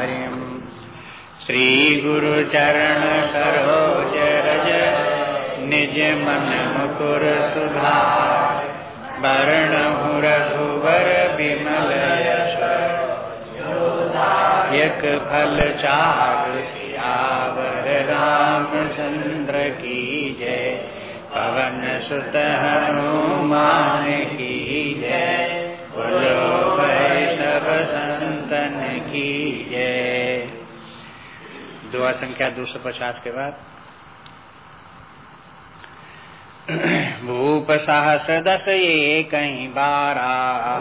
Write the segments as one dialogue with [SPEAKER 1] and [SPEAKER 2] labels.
[SPEAKER 1] हरिम् श्रीगुरुचरण सरोज रज। निज मन मुकुर सुधार। वर्ण रघुवर विमल यक फल चार सियावर रामचंद्र की जय। पवन सुत हनुमान की जय। बोलो वैष्णव संतन की जय दुआ संख्या दो सौ पचास के बाद। भूप साहस दस ये कहीं बारा।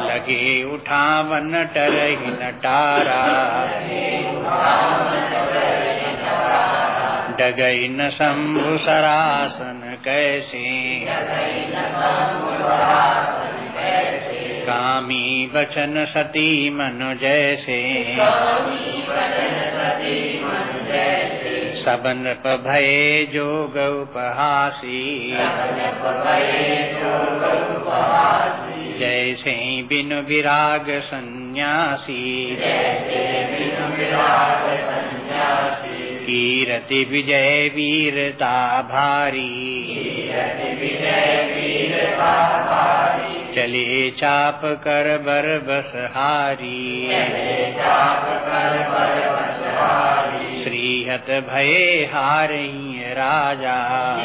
[SPEAKER 1] लगे उठा वन टर। ही नटारा डगई न शंभु सरासन कैसे। कामी बचन सती मनु जैसे। सबन भय जोग उपहासी। जैसे बिनु विराग सन्यासी। कीरति विजय वीरता भारी। चले चाप कर बर बस हारी। श्रीहत भये हारही राजा।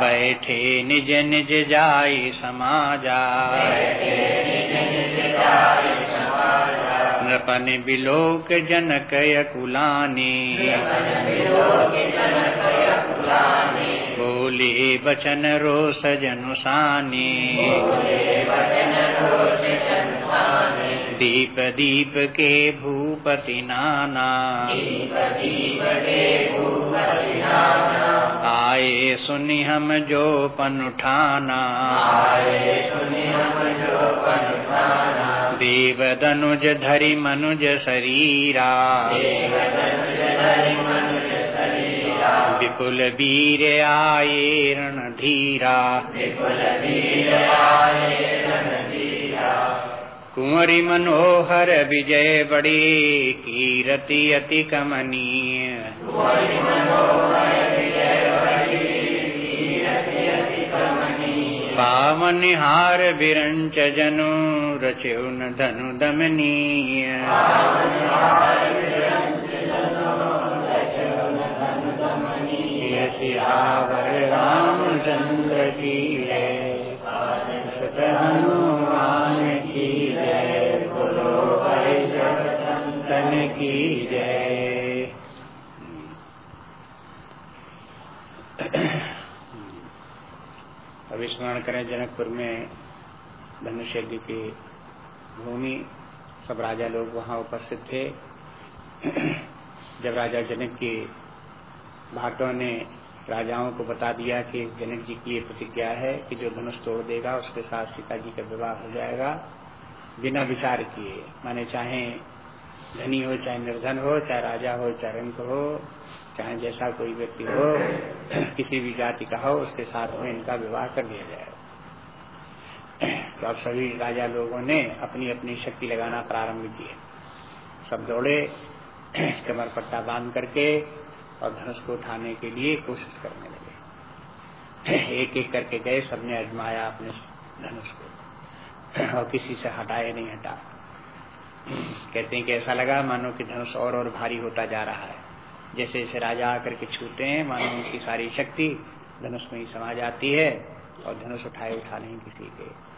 [SPEAKER 1] बैठे निज निज जाय समाजा। नृपन बिलोक जनक यकुलानी। बोले, बचन रोस जनुसानी दीप दीप के भूपति नाना। आए सुनि हम जो पन उठाना। देव दनुज धरि मनुज शरीरा। विपुल वीर आए रण धीरा। कुंवरी मनोहर विजय बड़े कीरति अति कमनीय। पावन हार बिरंच जनु रचुन धनु दमनीय। सियावर रामचंद्र की सत हनुमान की जय बोलो भाई की जय अभी स्मरण करें जनकपुर में धनुष यज्ञ की भूमि। सब राजा लोग वहाँ उपस्थित थे। जब राजा जनक के भाटों ने राजाओं को बता दिया कि जनक जी की ये प्रतिज्ञा है कि जो धनुष तोड़ देगा, उसके साथ सीता जी का विवाह हो जाएगा। बिना विचार किए, माने चाहे धनी हो, चाहे निर्धन हो, चाहे राजा हो, चाहे रंग हो, चाहे जैसा कोई व्यक्ति हो, किसी भी जाति का हो, उसके साथ में इनका विवाह कर दिया जाएगा तो अब सभी राजा लोगों ने अपनी अपनी शक्ति लगाना प्रारंभ किए। सब दौड़े, कमर पट्टा बाँध करके और धनुष को उठाने के लिए कोशिश करने लगे। एक एक करके गए, सबने अजमाया अपने धनुष को। और किसी से हटाए नहीं, हटा। कहते हैं कि ऐसा लगा मानो कि धनुष और और भारी होता जा रहा है। जैसे जैसे राजा आकर के छूते हैं, मानो उनकी सारी शक्ति धनुष में ही समा जाती है और धनुष उठाए उठा नहीं किसी के।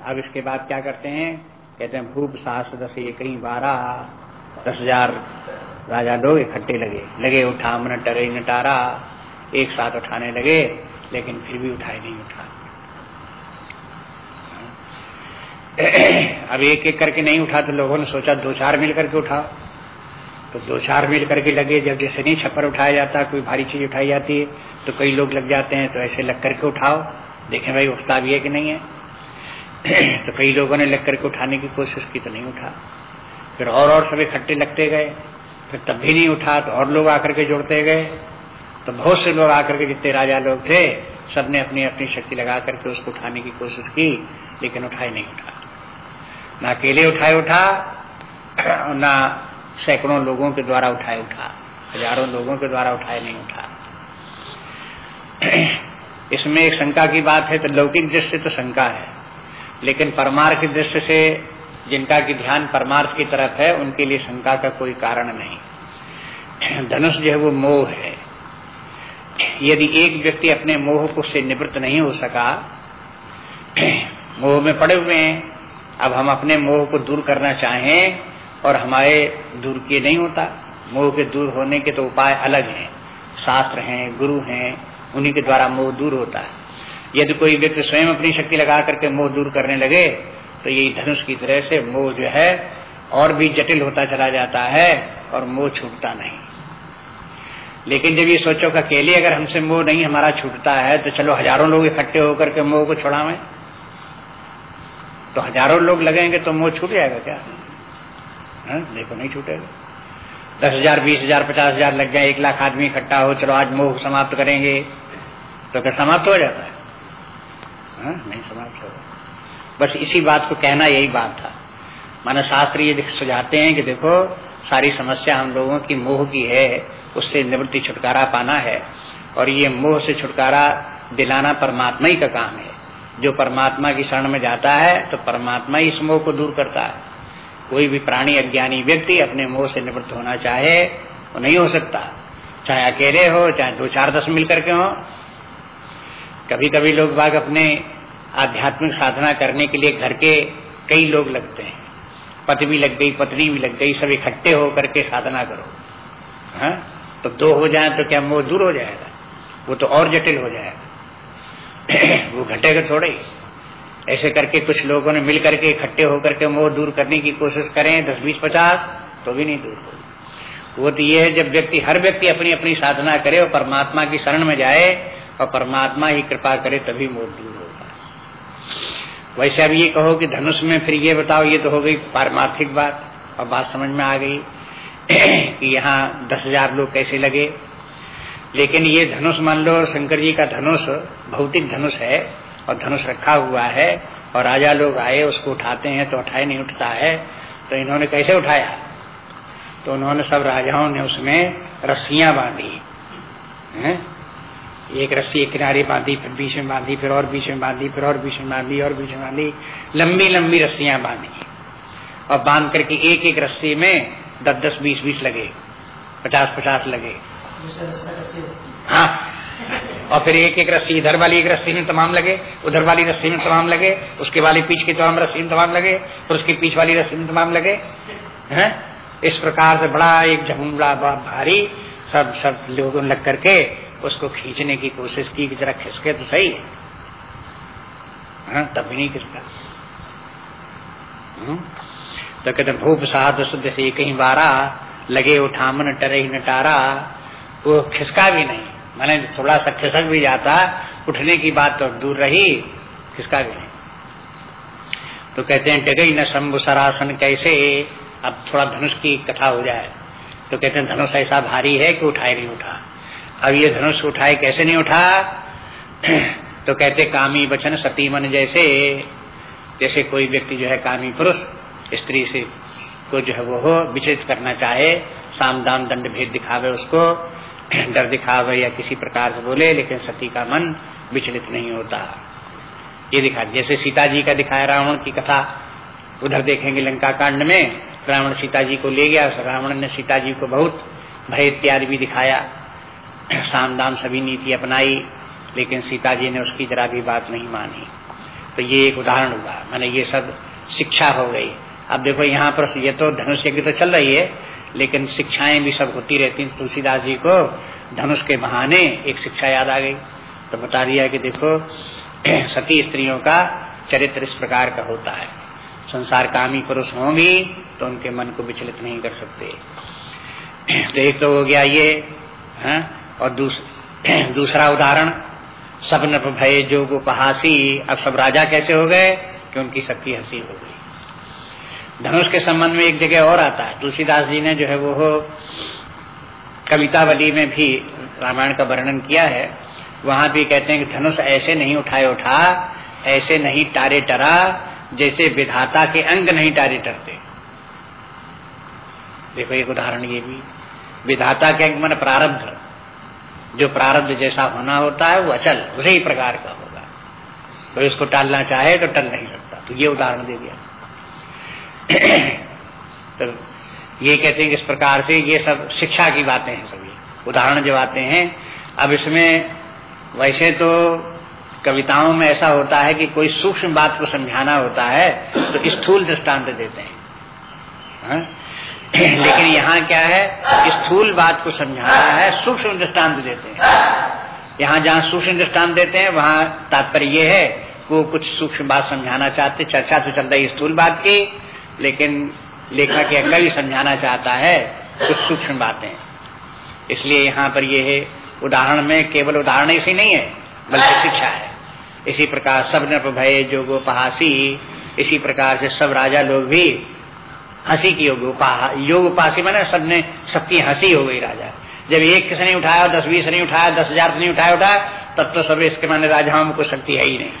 [SPEAKER 1] अब इसके बाद क्या करते हैं? कहते हैं, भूप साहस दस ये कहीं बारह, दस हज़ार राजा लोग इकट्ठे लगे। लगे उठा, मन टरे, नटारा, एक साथ उठाने लगे, लेकिन फिर भी उठाए नहीं उठा। अब एक एक करके नहीं उठा तो लोगों ने सोचा दो चार मिल करके उठाओ। तो दो चार मिल करके लगे, जब जैसे नहीं छप्पर उठाया जाता, कोई भारी चीज़ उठाई जाती है तो कई लोग लग जाते हैं तो ऐसे लग करके उठाओ। देखें भाई, उठता भी है कि नहीं है? तो कई लोगों ने लग करके उठाने की कोशिश की तो नहीं उठा। फिर और और सब इकट्ठे लगते गए। फिर तब भी नहीं उठा तो और लोग आकर के जुड़ते गए। तो बहुत से लोग आकर के, जितने राजा लोग थे, सबने अपनी अपनी शक्ति लगा करके उसको उठाने की कोशिश की, लेकिन उठाए नहीं, उठा। ना अकेले उठाए, उठा ना सैकड़ों लोगों के द्वारा उठाए, उठा। हज़ारों लोगों के द्वारा उठाए, नहीं, उठा। इसमें एक शंका की बात है तो लौकिक दृष्टि तो शंका है, लेकिन परमार्थ की दृष्टि से जिनका की ध्यान परमार्थ की तरफ़ है, उनके लिए शंका का कोई कारण नहीं। धनुष जो है वो मोह है। यदि एक व्यक्ति अपने मोह को से निवृत्त नहीं हो सका, मोह में पड़े हुए हैं, अब हम अपने मोह को दूर करना चाहें और हमारे दूर किए नहीं होता। मोह के दूर होने के तो उपाय अलग हैं। शास्त्र हैं, गुरु हैं, उन्हीं के द्वारा मोह दूर होता है। यदि कोई व्यक्ति स्वयं अपनी शक्ति लगा करके मोह दूर करने लगे तो यही धनुष की तरह से मोह जो है और भी जटिल होता चला जाता है और मोह छूटता नहीं। लेकिन जब ये सोचो कि अकेले अगर हमसे मोह नहीं, हमारा छूटता है तो चलो हज़ारों लोग इकट्ठे होकर के मोह को छुड़ावे। तो हज़ारों लोग लगेंगे तो मोह छूट जाएगा क्या? है? देखो नहीं छूटेगा। दस हज़ार, बीस हज़ार, पचास हज़ार लग गए, एक लाख आदमी इकट्ठा हो, चलो आज मोह समाप्त करेंगे। तो क्या समाप्त हो जाता है? हा? नहीं समाप्त होगा। बस इसी बात को कहना यही बात था। माना शास्त्र ये सुझाते हैं कि देखो, सारी समस्या हम लोगों की मोह की है, उससे निवृत्ति छुटकारा पाना है। और ये मोह से छुटकारा दिलाना परमात्मा ही का काम है। जो परमात्मा की शरण में जाता है तो परमात्मा ही इस मोह को दूर करता है। कोई भी प्राणी, अज्ञानी व्यक्ति अपने मोह से निवृत्त होना चाहे, वो नहीं हो सकता। चाहे अकेले हो, चाहे दो चार दस मिल करके हो। कभी कभी लोग बाग अपने आध्यात्मिक साधना करने के लिए घर के कई लोग लगते हैं। पति भी लग गई, पत्नी भी लग गई, सब इकट्ठे हो करके साधना करो। हा? तो दो हो जाए तो क्या मोह दूर हो जाएगा? वो तो और जटिल हो जाएगा। वो घटेगा थोड़े ही। ऐसे करके कुछ लोगों ने मिल करके इकट्ठे होकर के मोह दूर करने की कोशिश करें, दस, बीस, पचास तो भी नहीं दूर होगी। वो तो ये है, जब व्यक्ति, हर व्यक्ति अपनी अपनी साधना करे और परमात्मा की शरण में जाए और परमात्मा ही कृपा करे, तभी मोह दूर होगा। वैसे अब ये कहो कि धनुष में फिर ये बताओ, ये तो हो गई पारमार्थिक बात। और बात समझ में आ गई कि यहाँ दस हज़ार लोग कैसे लगे। लेकिन ये धनुष मान लो, शंकर जी का धनुष, भौतिक धनुष है और धनुष रखा हुआ है और राजा लोग आए, उसको उठाते हैं तो उठाए, नहीं उठता है तो इन्होंने कैसे उठाया? तो उन्होंने सब राजाओं ने उसमें रस्सियाँ बांधी। एक रस्सी एक किनारे बांधी फिर बीच में बांधी फिर और बीच में बांधी फिर और बीच में बांधी और बीच में बांधी। लंबी लंबी रस्सियाँ बांधी। और बाँध करके एक एक रस्सी में दस दस बीस बीस लगे। पचास पचास लगे हाँ? और फिर एक एक रस्सी इधर वाली एक रस्सी में तमाम लगे उधर वाली रस्सी में तमाम लगे उसके वाली पीछ की तमाम रस्सी में तमाम लगे फिर उसकी पीछ वाली रस्सी में तमाम लगे। हैं? इस प्रकार से बड़ा एक बड़ा भारी सब सब लोगों लग करके उसको खींचने की कोशिश की कि जरा खिसके तो सही। है, तब भी नहीं खिसका। तो कहते, भूप साध शुद्ध से कहीं बारा, लगे उठामन टरे नटारा। वो खिसका भी नहीं। मैंने थोड़ा सा खिसक भी जाता, उठने की बात तो दूर रही, खिसका भी नहीं। तो कहते हैं टगई न शंभु सरासन कैसे? अब थोड़ा धनुष की कथा हो जाए। तो कहते हैं, धनुष ऐसा भारी है कि उठाए नहीं उठा। अब ये धनुष उठाए, कैसे नहीं उठा? तो कहते, कामी बचन सती मन जैसे। जैसे कोई व्यक्ति जो है कामी पुरुष, स्त्री से को जो है वो हो, विचलित करना चाहे, साम दाम दंड भेद दिखावे उसको, डर दिखावे या किसी प्रकार से बोले, लेकिन सती का मन विचलित नहीं होता। ये दिखा, जैसे सीता जी का दिखाया रावण की कथा, उधर देखेंगे लंका कांड में, रावण सीता जी को ले गया, रावण ने सीता जी को बहुत भय इत्यादि भी दिखाया। साम दाम सभी नीति अपनाई, लेकिन सीता जी ने उसकी जरा भी बात नहीं मानी। तो ये एक उदाहरण हुआ। मैंने ये सब शिक्षा हो गई। अब देखो यहाँ पर ये तो धनुष यज्ञ तो चल रही है, लेकिन शिक्षाएँ भी सब होती रहती तुलसीदास जी को धनुष के बहाने एक शिक्षा याद आ गई। तो बता दिया कि देखो, सती स्त्रियों का चरित्र इस प्रकार का होता है। संसार कामी पुरुष होंगी तो उनके मन को विचलित नहीं कर सकते। तो एक तो हो गया ये, है? और दूस, दूसरा उदाहरण सब नभ भय जोग उपहासी अब सब राजा कैसे हो गए कि उनकी शक्ति हँसी हो गई। धनुष के संबंध में एक जगह और आता है तुलसीदास जी ने जो है वो कवितावली में भी रामायण का वर्णन किया है वहाँ भी कहते हैं कि धनुष ऐसे नहीं उठाए उठा ऐसे नहीं टारे टरा जैसे विधाता के अंग नहीं टारे टरते। देखो एक उदाहरण ये भी विधाता के अंग मन प्रारब्ध। जो प्रारब्ध जैसा होना होता है, वो अचल, उसी प्रकार का होगा। कोई उसको टालना चाहे तो टल नहीं सकता। तो ये उदाहरण दे दिया। तो ये कहते हैं कि इस प्रकार से ये सब शिक्षा की बातें हैं सभी। उदाहरण जो आते हैं, अब इसमें वैसे तो कविताओं में ऐसा होता है कि कोई सूक्ष्म बात को समझाना होता है तो स्थूल दृष्टांत देते हैं। हा? लेकिन यहाँ क्या है? स्थूल बात को समझाना है, सूक्ष्म दृष्टांत देते हैं। यहाँ जहाँ सूक्ष्म दृष्टांत देते हैं, वहाँ तात्पर्य ये है वो कुछ सूक्ष्म बात समझाना चाहते, चर्चा तो चल रही स्थूल बात की, लेकिन लेखक या कवि समझाना चाहता है कुछ सूक्ष्म बातें। इसलिए यहाँ पर यह है, उदाहरण में केवल उदाहरण ऐसी नहीं है, बल्कि शिक्षा है। इसी प्रकार सब नप भय जोगोपहासी, इसी प्रकार से सब राजा लोग भी हँसी की योग योग उपासी मैंने सबने, सबकी हँसी हो गई राजा। जब एक किसी नहीं उठाया, दस बीस नहीं उठाया, दस हज़ार नहीं उठाया उठाया तब तो सब इसके माने राजाओं में कोई शक्ति है ही नहीं।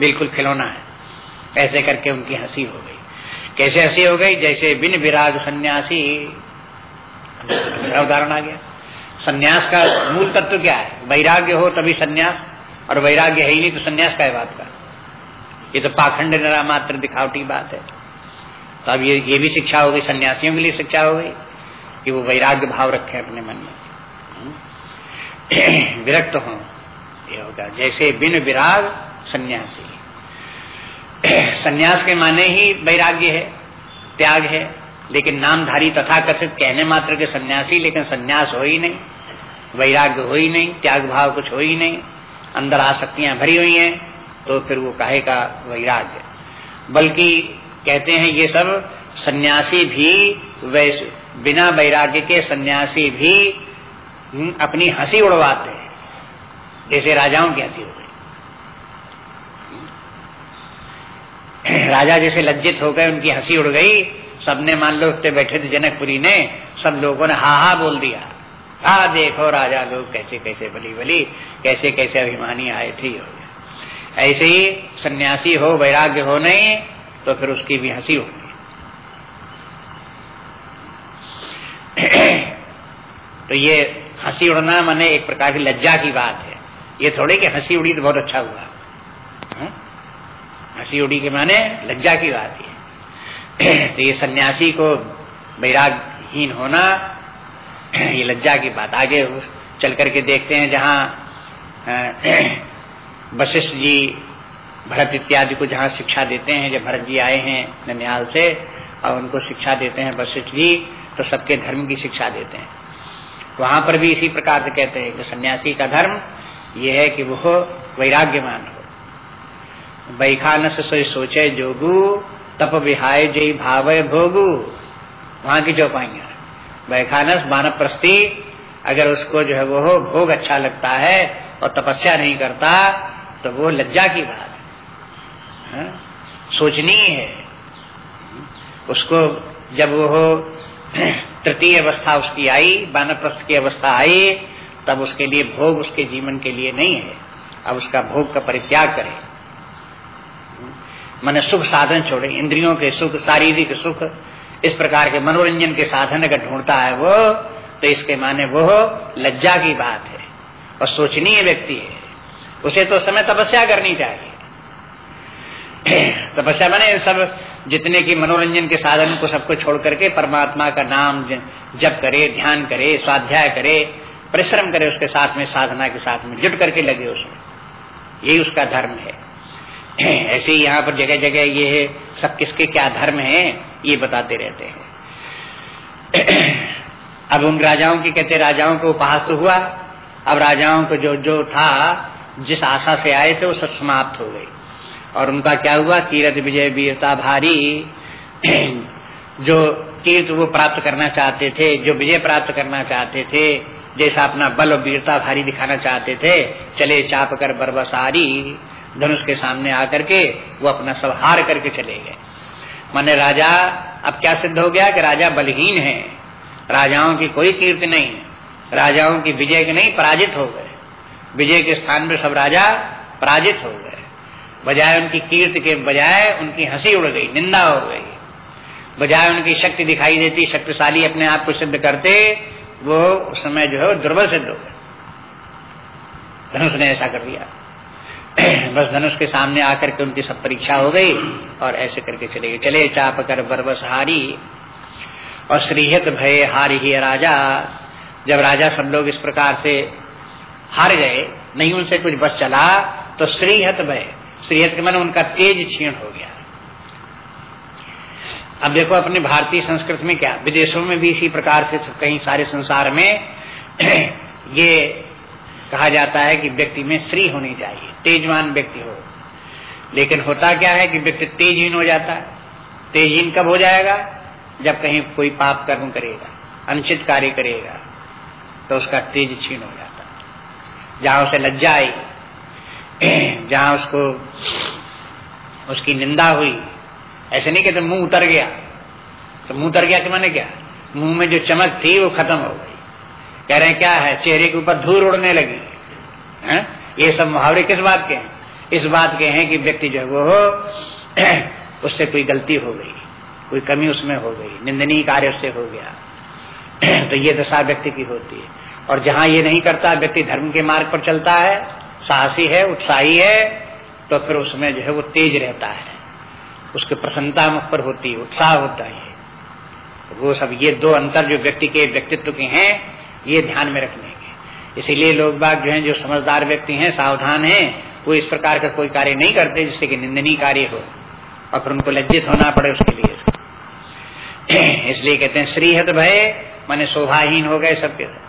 [SPEAKER 1] बिल्कुल खिलौना है। ऐसे करके उनकी हँसी हो गई। कैसे हँसी हो गई? जैसे बिन विराग सन्यासी। उदाहरण आ गया। सन्यास का मूल तत्व क्या है? वैराग्य हो तभी सन्यास, और वैराग्य है ही नहीं तो सन्यास का है बात का। ये तो पाखंड निरा मात्र दिखावटी बात है। तो अब ये ये भी शिक्षा हो गई, सन्यासियों के लिए शिक्षा हो गई, कि वो वैराग्य भाव रखे अपने मन में। हम्म। विरक्त हो, ये होगा। जैसे बिन विराग सन्यासी। सन्यास के माने ही वैराग्य है, त्याग है, लेकिन नामधारी तथा कथित कहने मात्र के सन्यासी, लेकिन सन्यास हो ही नहीं, वैराग्य हो ही नहीं, त्याग भाव कुछ हो ही नहीं, अंदर आसक्तियाँ भरी हुई हैं तो फिर वो कहे का वैराग्य। बल्कि कहते हैं ये सब सन्यासी भी वैसे बिना वैराग्य के सन्यासी भी हम्म, अपनी हँसी उड़वाते हैं। जैसे राजाओं की हँसी हो। गई राजा जैसे लज्जित हो गए उनकी हँसी उड़ गई। सबने मान लो उठते बैठे थे जनकपुरी ने सब लोगों ने हा हा बोल दिया। हा देखो राजा लोग कैसे कैसे बली बली कैसे कैसे अभिमानी आए थे ऐसे ही सन्यासी हो वैराग्य हो नहीं तो फिर उसकी भी हँसी होगी तो ये हँसी उड़ना मैंने एक प्रकार की लज्जा की बात है। ये थोड़े कि हँसी उड़ी तो बहुत अच्छा हुआ। हाँ? हँसी उड़ी के माने लज्जा की बात है। तो ये सन्यासी को वैरागहीन होना, ये लज्जा की बात। आगे चल करके देखते हैं जहाँ वशिष्ठ जी भरत इत्यादि को जहाँ शिक्षा देते हैं, जब भरत जी आए हैं ननिहाल से, और उनको शिक्षा देते हैं वशिष्ठ जी तो सबके धर्म की शिक्षा देते हैं। वहाँ पर भी इसी प्रकार से कहते हैं कि सन्यासी का धर्म यह है कि वो वैराग्यमान हो। बैखानस से सोचे जोगु, तप विहाय जय भाव भोगु। वहाँ की जो पाएँगे वैखानस मानव प्रस्ती अगर उसको जो है वो भोग अच्छा लगता है और तपस्या नहीं करता तो वो लज्जा की बात सोचनीय है उसको जब वो तृतीय अवस्था उसकी आई बानप्रस्थ की अवस्था आई, तब उसके लिए भोग उसके जीवन के लिए नहीं है। अब उसका भोग का परित्याग करे। मैंने सुख साधन छोड़े। इंद्रियों के सुख, शारीरिक सुख, इस प्रकार के मनोरंजन के साधन अगर ढूंढता है वो तो इसके माने वो लज्जा की बात है। और सोचनीय व्यक्ति है। उसे तो समय तपस्या करनी चाहिए। तपस्या मैंने सब जितने की मनोरंजन के साधन को सबको छोड़ करके परमात्मा का नाम जप करे, ध्यान करे, स्वाध्याय करे, परिश्रम करे, उसके साथ में साधना के साथ में जुट करके लगे उसमें यही उसका धर्म है। ऐसे ही यहाँ पर जगह जगह ये है, सब किसके क्या धर्म है, ये बताते रहते हैं। अब उन राजाओं की कहते राजाओं को उपहास तो हुआ, अब राजाओं को जो जो था, जिस आशा से आए थे, वो सब समाप्त हो गई। और उनका क्या हुआ? कीरत विजय वीरता भारी। जो तीर्थ वो प्राप्त करना चाहते थे, जो विजय प्राप्त करना चाहते थे, जैसा अपना बल और वीरता भारी दिखाना चाहते थे, चले चाप कर बरबसारी। धनुष के सामने आकर के वो अपना सब हार करके चले गए। माने राजा, अब क्या सिद्ध हो गया कि राजा बलहीन है। राजाओं की कोई कीर्ति नहीं, राजाओं की विजय के नहीं, पराजित हो गए। विजय के स्थान में सब राजा पराजित हो गए। बजाय उनकी कीर्त के बजाय उनकी हँसी उड़ गई, निंदा हो गई। बजाय उनकी शक्ति दिखाई देती, शक्तिशाली अपने आप को सिद्ध करते, वो उस समय जो है दुर्बल सिद्ध हो गए। धनुष ने ऐसा कर दिया। बस धनुष के सामने आकर के उनकी सब परीक्षा हो गई और ऐसे करके चले गए। चले चाप कर बरबस हारी और श्रीहत भय हारी ही राजा। जब राजा सब लोग इस प्रकार से हार गए, नहीं उनसे कुछ बस चला तो श्रीहत भय श्रीहत के मन उनका तेज क्षीण हो गया। अब देखो अपने भारतीय संस्कृति में क्या, विदेशों में भी इसी प्रकार से कहीं सारे संसार में ये कहा जाता है कि व्यक्ति में श्री होनी चाहिए, तेजवान व्यक्ति हो। लेकिन होता क्या है कि व्यक्ति तेजहीन हो जाता है। तेजहीन कब हो जाएगा? जब कहीं कोई पाप कर्म करेगा, अनुचित कार्य करेगा तो उसका तेज छीन हो जाता है। जहाँ उसे लज्जा आई जहाँ उसको, उसकी निंदा हुई। ऐसे नहीं कहते मुँह उतर गया। तो मुँह उतर गया कि मैंने क्या? मुँह में जो चमक थी वो खत्म हो गई। कह रहे हैं, क्या है? चेहरे के ऊपर धूल उड़ने लगी। है? ये सब मुहावरे किस बात के हैं? इस बात के हैं कि व्यक्ति जो है वो उससे कोई गलती हो गई। कोई कमी उसमें हो गई। निंदनीय कार्य उससे हो गया। तो ये दशा व्यक्ति की होती है। और जहाँ ये नहीं करता, व्यक्ति धर्म के मार्ग पर चलता है साहसी है, उत्साही है तो फिर उसमें जो है वो तेज रहता है। उसकी प्रसन्नता मुख पर होती है, उत्साह होता है। वो सब ये दो अंतर जो व्यक्ति के व्यक्तित्व के हैं, ये ध्यान में रखने के। इसीलिए लोग बाग जो हैं, जो समझदार व्यक्ति हैं, सावधान हैं, वो इस प्रकार का कोई कार्य नहीं करते जिससे कि निंदनीय कार्य हो, और फिर उनको लज्जित होना पड़े उसके लिए। इसलिए कहते हैं, श्रीहत भय, माने शोभाहीन हो गए सबके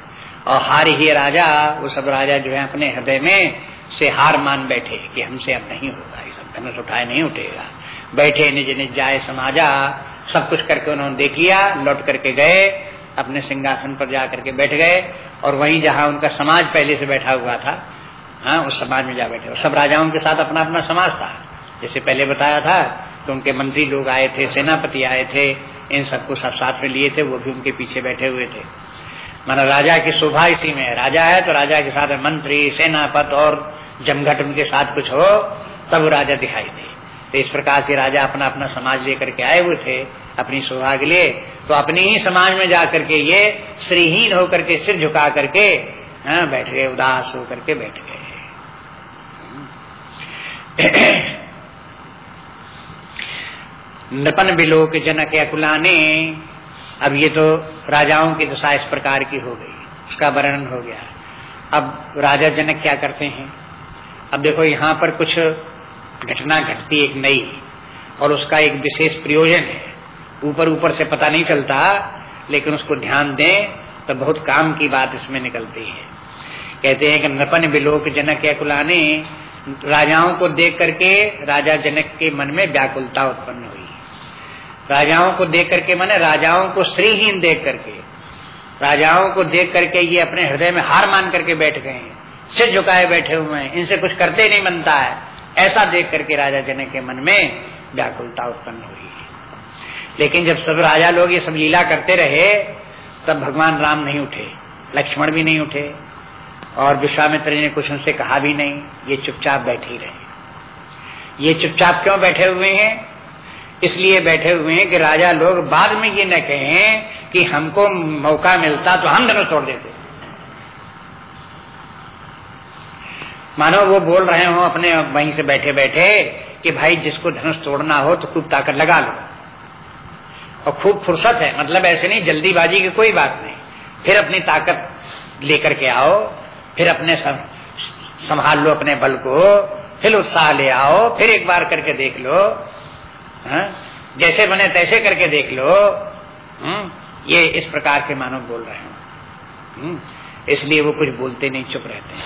[SPEAKER 1] और हार ही राजा, वो सब राजा जो है अपने हृदय में से हार मान बैठे कि हमसे अब नहीं होगा, ये सब धनुष उठाए नहीं उठेगा। बैठे निज निज जाए समाजा, सब कुछ करके उन्होंने देख लिया, लौट करके गए, अपने सिंहासन पर जा करके बैठ गए, और वहीं जहाँ उनका समाज पहले से बैठा हुआ था हाँ उस समाज में जा बैठे। सब राजाओं के साथ अपना अपना समाज था। जैसे पहले बताया था कि उनके मंत्री लोग आए थे, सेनापति आए थे, इन सबको सब साथ में लिए थे, वो भी उनके पीछे बैठे हुए थे। माना राजा की शोभा इसी में है। राजा है तो राजा के साथ मंत्री सेनापत और जमघट उनके साथ कुछ हो तब राजा दिखाई दे। तो इस प्रकार से राजा अपना अपना समाज लेकर के आए हुए थे अपनी शोभा के लिए। तो अपनी ही समाज में जाकर के ये श्रीहीन होकर के सिर झुका करके हाँ, बैठ गए उदास होकर के बैठ गए। नृपन बिलोक जनक अकुलाने अब ये तो राजाओं की दशा इस प्रकार की हो गई उसका वर्णन हो गया। अब राजा जनक क्या करते हैं? अब देखो, यहाँ पर कुछ घटना घटती एक नई, और उसका एक विशेष प्रयोजन है। ऊपर ऊपर से पता नहीं चलता, लेकिन उसको ध्यान दें तो बहुत काम की बात इसमें निकलती है। कहते हैं कि नपन बिलोक जनक कुलाने राजाओं को देख करके राजा जनक के मन में व्याकुलता उत्पन्न हुई। राजाओं को देख करके मैंने राजाओं को श्रीहीन देख करके, राजाओं को देख करके ये अपने हृदय में हार मान करके बैठ गए हैं, सिर झुकाए बैठे हुए हैं, इनसे कुछ करते नहीं बनता है। ऐसा देख करके राजा जनक के मन में व्याकुलता उत्पन्न हुई लेकिन जब सब राजा लोग ये सब लीला करते रहे, तब भगवान राम नहीं उठे, लक्ष्मण भी नहीं उठे, और विश्वामित्र ने कुछ उनसे कहा भी नहीं, ये चुपचाप बैठे ही रहे। ये चुपचाप क्यों बैठे हुए हैं? इसलिए बैठे हुए हैं कि राजा लोग बाद में ये न कहें कि हमको मौका मिलता तो हम धनुष तोड़ देते। मानो वो बोल रहे हो अपने वहीं से बैठे बैठे कि भाई जिसको धनुष तोड़ना हो तो खूब ताकत लगा लो। और खूब फुर्सत है मतलब ऐसे नहीं, जल्दीबाजी की कोई बात नहीं। फिर अपनी ताकत लेकर के आओ, फिर अपने संभाल लो अपने बल को, फिर उत्साह ले आओ, फिर एक बार करके देख लो हा? जैसे बने तैसे करके देख लो। हम्म, ये इस प्रकार के मानव बोल रहे हैं। हम्म, इसलिए वो कुछ बोलते नहीं चुप रहते हैं।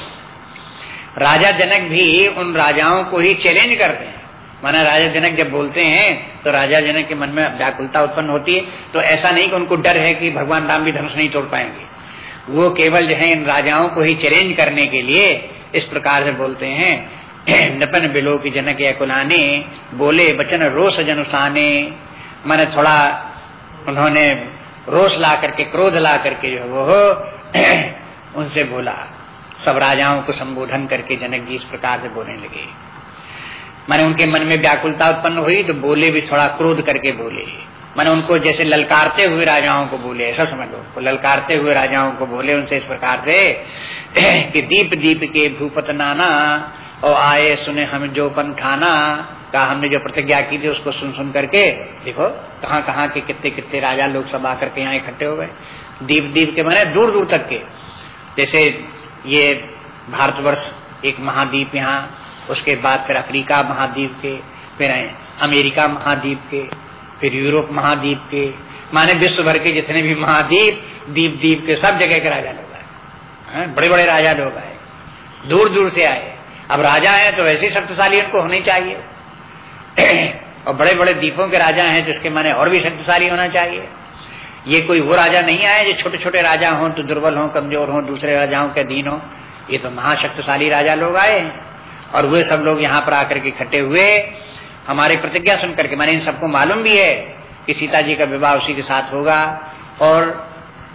[SPEAKER 1] राजा जनक भी उन राजाओं को ही चैलेंज करते हैं। माना राजा जनक जब बोलते हैं तो राजा जनक के मन में व्याकुलता उत्पन्न होती है। तो ऐसा नहीं कि उनको डर है कि भगवान राम भी धनुष नहीं तोड़ पाएँगे। वो केवल जो है इन राजाओं को ही चैलेंज करने के लिए इस प्रकार से बोलते हैं। नपन बिलो की जनक कुलाने, बोले, बचन रोष जनुसाने मैंने थोड़ा उन्होंने रोष ला करके, क्रोध ला करके जो वो उनसे बोला। सब राजाओं को संबोधन करके जनक जी इस प्रकार से बोलने लगे। मैंने उनके मन में व्याकुलता उत्पन्न हुई तो बोले भी थोड़ा क्रोध करके बोले। मैंने उनको जैसे ललकारते हुए राजाओं को बोले, ऐसा समझ। लो तो ललकारते हुए राजाओं को बोले उनसे इस प्रकार से कि दीप दीप के भूपत नाना और आए, सुने हम जो पन ठाना का हमने जो प्रतिज्ञा की थी, उसको सुन सुन करके, देखो, कहाँ कहाँ के कितने कितने राजा लोग सब आकर के यहाँ इकट्ठे हो गए। दीप दीप के माने दूर दूर तक के। जैसे ये भारतवर्ष, एक महाद्वीप यहाँ, उसके बाद फिर अफ्रीका महाद्वीप के, फिर अमेरिका महाद्वीप के, फिर यूरोप महाद्वीप के, माने विश्व भर के जितने भी महाद्वीप द्वीप द्वीप के सब जगह के राजा लोग आए। बड़े बड़े राजा लोग आए। दूर दूर से आए। अब राजा है तो वैसे शक्तिशाली उनको होनी चाहिए। और बड़े बड़े द्वीपों के राजा हैं जिसके माने और भी शक्तिशाली होना चाहिए। ये कोई वो राजा नहीं आए जो छोटे छोटे राजा हों तो दुर्बल हों, कमज़ोर हों, दूसरे राजाओं के दीन हो। ये तो महाशक्तिशाली राजा लोग आए और वे सब लोग यहाँ पर आकर के इकट्ठे हुए। हमारी प्रतिज्ञा सुन करके मैंने इन सबको मालूम भी है कि सीता जी का विवाह उसी के साथ होगा। और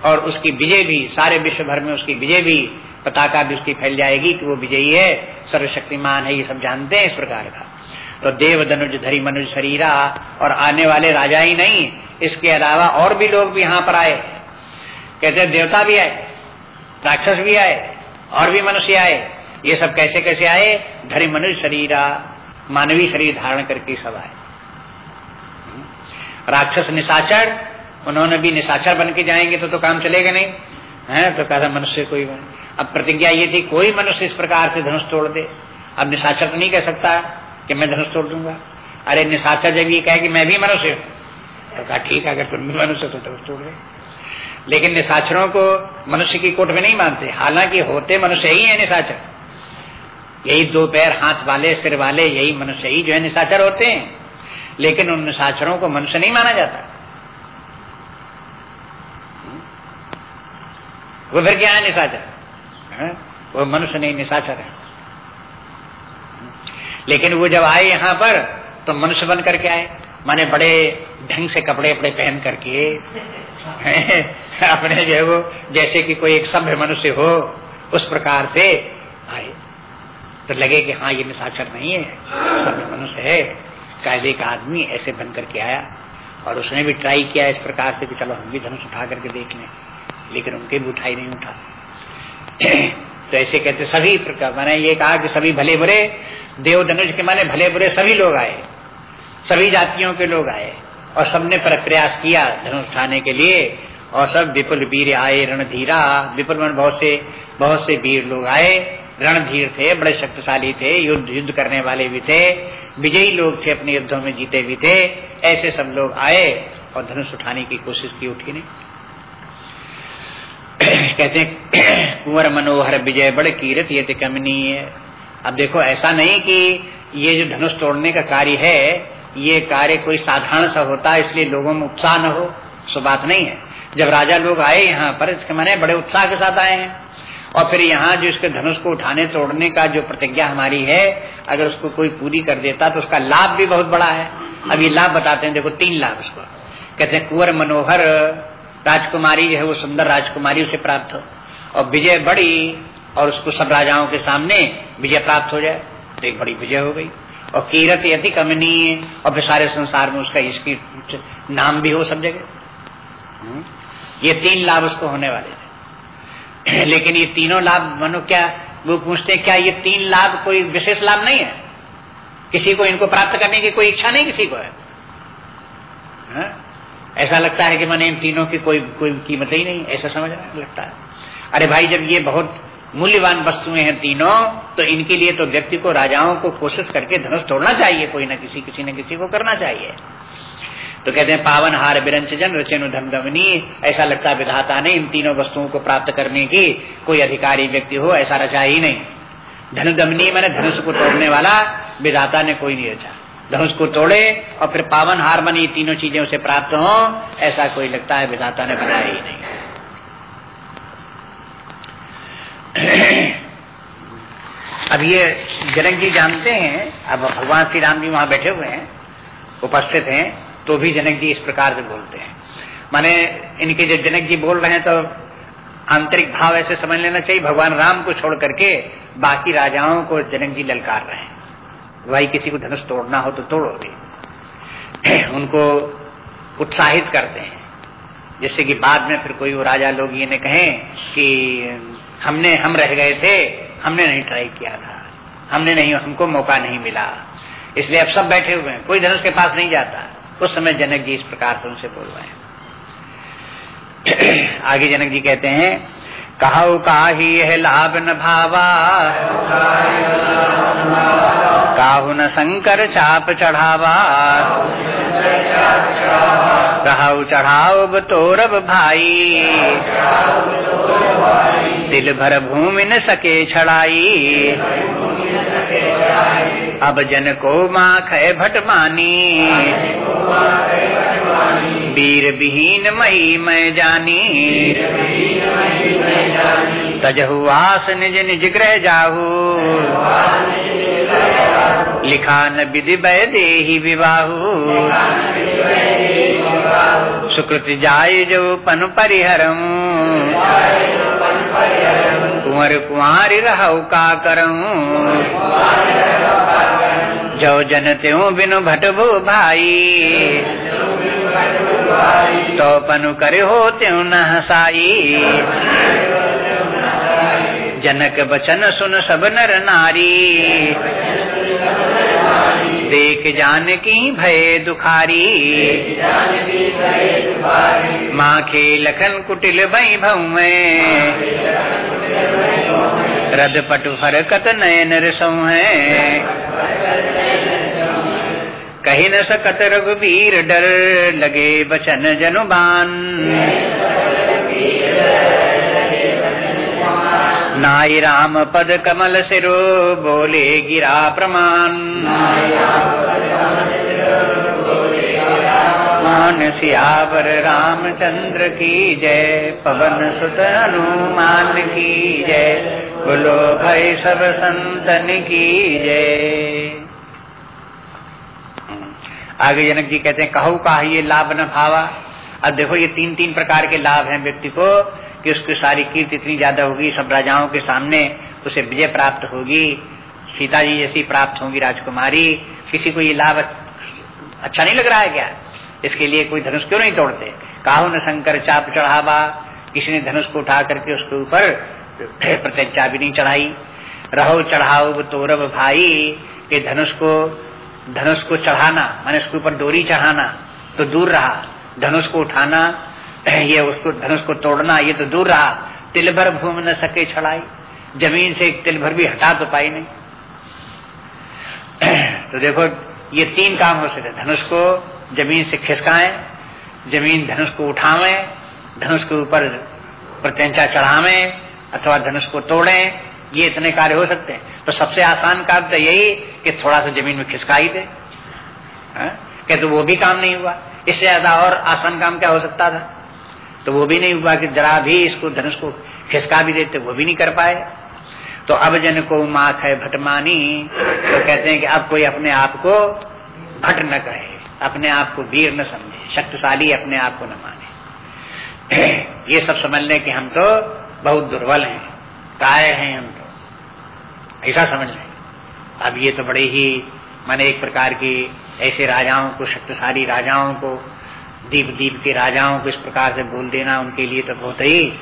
[SPEAKER 1] और उसकी विजय भी, सारे विश्व भर में उसकी विजय भी पताका उसकी फैल जाएगी कि वो विजयी है, सर्वशक्तिमान है, ये सब जानते हैं इस प्रकार का। तो देव धनुज धरी मनुज शरीरा और आने वाले राजा ही नहीं, इसके अलावा और भी लोग भी यहाँ पर आए। कहते देवता भी आए, राक्षस भी आए, और भी मनुष्य आए। ये सब कैसे कैसे आए? धरी मनुष्य शरीरा मानवीय शरीर धारण करके सब आए। राक्षस निशाचर, उन्होंने भी निशाचर बन के जाएँगे तो तो काम चलेगा नहीं। है तो कहा मनुष्य कोई अब प्रतिज्ञा ये थी, कोई मनुष्य इस प्रकार से धनुष तोड़ दे। अब निशाचर तो नहीं कह सकता कि मैं धनुष तोड़ दूँगा। अरे निशाचर जब ये कहे कि मैं भी मनुष्य हूँ तो कहा, ठीक है, अगर तुम भी मनुष्य तो धनुष तोड़ दे। लेकिन निशाचरों को मनुष्य की कोट में नहीं मानते। हालाँकि होते मनुष्य ही है निशाचर। यही दो पैर हाथ वाले, सिर वाले, यही मनुष्य ही जो है निशाचर होते हैं। लेकिन उन निशाचरों को मनुष्य नहीं माना जाता। वो फिर क्या है निशाचर? वो मनुष्य नहीं, निशाचर है। लेकिन वो जब आए यहाँ पर तो मनुष्य बन करके आए। माने बड़े ढंग से कपड़े अपड़े पहन करके, अपने जो है वो, जैसे कि कोई एक सभ्य मनुष्य हो, उस प्रकार से आए। तो लगे कि हाँ ये निशाचर नहीं है, सभ्य मनुष्य है। कायदे का आदमी ऐसे बन करके आया, और उसने भी ट्राई किया इस प्रकार से कि चलो हम भी धनुष उठा करके देख लें। लेकिन उनके भी उठाई नहीं उठा। तो ऐसे कहते सभी प्रकार, मैंने ये कहा कि सभी भले बुरे देव धनुष के माने भले बुरे सभी लोग आए, सभी जातियों के लोग आए, और सबने पर प्रयास किया धनुष उठाने के लिए, और सब विपुल वीर आए, रणधीरा, विपुल मन बहुत से बहुत से वीर लोग आए, रणधीर थे, बड़े शक्तिशाली थे, युद्ध युद्ध करने वाले भी थे, विजयी लोग थे, अपने युद्धों में जीते भी थे, ऐसे सब लोग आए, और धनुष उठाने की कोशिश की, उठी नहीं। कहते हैं, कुंवर मनोहर विजय बड़े कीरत ये कमनीय। अब देखो, ऐसा नहीं कि ये जो धनुष तोड़ने का कार्य है, ये कार्य कोई साधारण सा होता है इसलिए लोगों में उत्साह न हो। सो बात नहीं है। जब राजा लोग आए यहाँ पर, इसके माने बड़े उत्साह के साथ आए हैं। और फिर यहाँ जो इसके धनुष को उठाने, तोड़ने का जो प्रतिज्ञा हमारी है, अगर उसको कोई पूरी कर देता तो उसका लाभ भी बहुत बड़ा है। अब ये लाभ बताते हैं, देखो, तीन लाभ उसको कहते हैं, कुंवर मनोहर राजकुमारी जो है वो सुंदर राजकुमारी उसे प्राप्त हो। और विजय बड़ी और उसको सब राजाओं के सामने विजय प्राप्त हो जाए तो एक बड़ी विजय हो गई। और कीरत यति कमनीय और फिर सारे संसार में उसका इसकी नाम भी हो सब जगह। हम्म। ये तीन लाभ उसको होने वाले थे लेकिन ये तीनों लाभ, मनो क्या, वो पूछते हैं, क्या ये तीन लाभ कोई विशेष लाभ नहीं है? किसी को इनको प्राप्त करने की कोई इच्छा नहीं किसी को है? हा? ऐसा लगता है कि मैंने इन तीनों की कोई कोई कीमत ही नहीं, ऐसा समझ रहा लगता है। अरे भाई, जब ये बहुत मूल्यवान वस्तुएँ हैं तीनों तो इनके लिए तो व्यक्ति को, राजाओं को कोशिश करके धनुष तोड़ना चाहिए, कोई ना किसी किसी न किसी को करना चाहिए। तो कहते हैं, पावन हार बिरंच जन रचन धमधमनी ऐसा लगता है विधाता ने इन तीनों वस्तुओं को प्राप्त करने की कोई अधिकारी व्यक्ति हो, ऐसा रचा ही नहीं। धनुदमनी मैंने धनुष को तोड़ने वाला विधाता ने कोई नहीं रचा। धनुष को तोड़े और फिर पावन हार बनी, तीनों चीज़ें उसे प्राप्त हो, ऐसा कोई लगता है विधाता ने बनाया ही नहीं। अब ये जनक जी जानते हैं, अब भगवान श्री राम जी वहाँ बैठे हुए हैं, उपस्थित हैं तो भी जनक जी इस प्रकार से बोलते हैं। माने इनके जो जनक जी बोल रहे हैं तो आंतरिक भाव ऐसे समझ लेना चाहिए, भगवान राम को छोड़ करके बाकी राजाओं को जनक जी ललकार रहे हैं। भाई किसी को धनुष तोड़ना हो तो तोड़ोगे। उनको उत्साहित करते हैं। जिससे कि बाद में फिर कोई वो राजा लोग ये ने कहें कि हमने, हम रह गए थे, हमने नहीं ट्राई किया था। हमने नहीं, हमको मौका नहीं मिला। इसलिए अब सब बैठे हुए हैं। कोई धनुष के पास नहीं जाता। उस समय जनक जी इस प्रकार से उनसे बोल रहे हैं। आगे जनक जी कहते हैं कहो का ही लाभ न भावा? काहु न शंकर चाप चढ़ावा। कहु चढ़ाओ बतोरब भाई। दिल भर भूमि न सके छड़ाई। अब जन को माख भट मानी। वीर विहीन मई मैं जानी। तजहु आस निज निज ग्रह जाहू। लिखा न विधि दे विवाहु। सुकृति जाय जो पन परिहरम। कुंवर कुंवर रहु का करूँ जो जन त्यों बिनु भटबो भाई। तो पनु करे हो त्यों न हसाई। जनक बचन सुन सब नर नारी। देख जान की भय दुखारी। माँ के लखन कुटिल बई भऊ रद पटु हरकत नयन रसों है। कही न सकत रघुवीर डर, लगे बचन जनुबान। नाई राम पद कमल सिरो, बोले गिरा प्रमाण। मान सियावर रामचंद्र की जय, पवन सुत हनुमान की जय, बोलो भाई सब संतन की जय। आगे जनक जी कहते हैं, कहू का ये लाभ न भावा? अब देखो, ये तीन तीन प्रकार के लाभ हैं व्यक्ति को। कि उसकी सारी कीर्ति इतनी ज़्यादा होगी, सब राजाओं के सामने उसे विजय प्राप्त होगी, सीता जी जैसी प्राप्त होगी राजकुमारी। किसी को ये लाभ अच्छा नहीं लग रहा है क्या? इसके लिए कोई धनुष क्यों नहीं तोड़ते? काहू न शंकर चाप चढ़ावा। किसी ने धनुष को उठा करके उसके ऊपर प्रत्यक्षा भी नहीं चढ़ाई। रहो चढ़ाओ तोरब भाई, के धनुष को धनुष को चढ़ाना, मैंने उसके ऊपर डोरी चढ़ाना तो दूर रहा। धनुष को उठाना ये उसको धनुष को तोड़ना, ये तो दूर रहा। तिल भर भूमि न सके छड़ाई। ज़मीन से एक तिल भर भी हटा तो पाई नहीं। तो देखो, ये तीन काम हो सके। धनुष को ज़मीन से खिसकाए, ज़मीन धनुष को उठावे, धनुष के ऊपर प्रत्यंचा चढ़ावे, अथवा धनुष को तोड़े, ये इतने कार्य हो सकते हैं। तो सबसे आसान काम तो यही कि थोड़ा सा ज़मीन में खिसका ही दे। हाँ? क्या तो वो भी काम नहीं हुआ। इससे ज़्यादा और आसान काम क्या हो सकता था? तो वो भी नहीं हुआ कि जरा भी इसको धनुष को खिसका भी देते, वो भी नहीं कर पाए। तो अब जन को माख है भटमानी तो कहते हैं कि अब कोई अपने आप को भट न कहे, अपने आप को वीर न समझे, शक्तिशाली अपने आप को न माने। ये सब समझ लें कि हम तो बहुत दुर्बल हैं, काय हैं हम तो। ऐसा समझ लें। अब ये तो बड़े ही, माने एक प्रकार की ऐसे राजाओं को, शक्तिशाली राजाओं को दीप दीप के राजाओं को इस प्रकार से बोल देना उनके लिए तो बहुत ही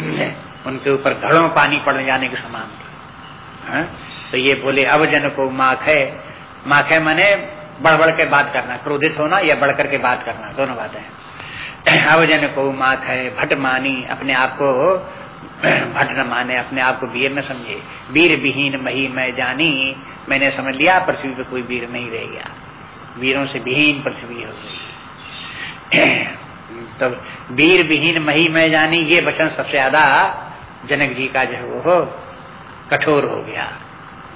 [SPEAKER 1] उनके ऊपर घड़ों पानी पड़ जाने के समान थी। हाँ? तो ये बोले, अब जन को माख है। माख है माने बढ़ बढ़ के बात करना, क्रोधित होना या बढ़कर के बात करना, दोनों बातें हैं। अब जन को माख है, भट मानी, अपने आप को भट न माने, अपने आप को वीर न समझे। वीर विहीन मही मैं जानी, मैंने समझ लिया, पृथ्वी पे कोई वीर नहीं रह गया। वीरों से विहीन पृथ्वी हो गई। तो वीर विहीन मही मैं जानी ये वचन सबसे ज़्यादा जनक जी का जो वो कठोर हो गया।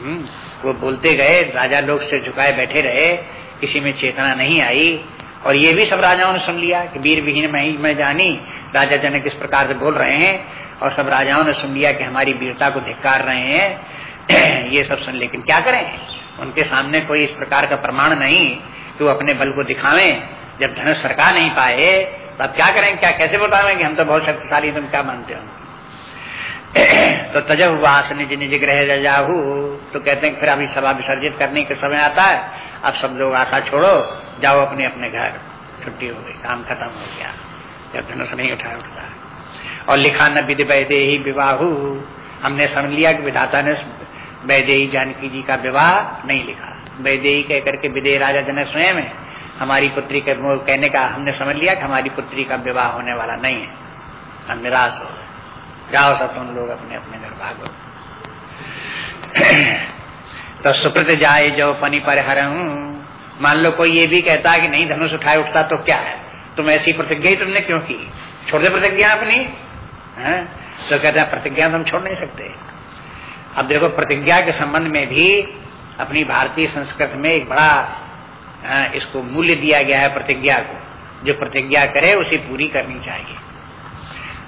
[SPEAKER 1] हम्म, वो बोलते गए राजा लोग से झुकाए बैठे रहे किसी में चेतना नहीं आई और ये भी सब राजाओं ने सुन लिया कि वीर विहीन मही मैं जानी राजा जनक इस प्रकार से बोल रहे हैं और सब राजाओं ने सुन लिया कि हमारी वीरता को धिक्कार रहे हैं। ये सब सुन लेकिन क्या करें? उनके सामने कोई इस प्रकार का प्रमाण नहीं कि वो अपने बल को दिखावें जब धनुष सरकार नहीं पाए तो अब क्या करें, क्या कैसे बतावें कि हम तो बहुत शक्तिशाली तुम क्या मानते हो? तो तजब वास निज निज ग्रह जाहू तो कहते हैं फिर अभी सभा विसर्जित करने के समय आता है। अब सब लोग आशा छोड़ो, जाओ अपने अपने घर। छुट्टी हो गई, काम खत्म हो गया। जब धनुष नहीं उठाया, उठता और लिखा न विधि वैदे ही विवाह। हमने समझ लिया कि विधाता ने वैदेही जानकी जी का विवाह नहीं लिखा। वैदेही कह करके विदेह राजा जनक स्वयं है। हमारी पुत्री के कहने का हमने समझ लिया कि हमारी पुत्री का विवाह होने वाला नहीं है। हम निराश हो गए। जाओ सब तुम लोग अपने अपने घर भागो। तो सुकृत जाए जो पनी पर हर मान लो कोई ये भी कहता कि नहीं, धनुष उठाए उठता तो क्या है? तुम ऐसी प्रतिज्ञा ही तुमने क्यों की? छोड़ दे प्रतिज्ञा अपनी। है? तो कहते हैं, प्रतिज्ञा तो हम छोड़ नहीं सकते। अब देखो, प्रतिज्ञा के संबंध में भी अपनी भारतीय संस्कृति में एक बड़ा इसको मूल्य दिया गया है प्रतिज्ञा को। जो प्रतिज्ञा करे, उसे पूरी करनी चाहिए।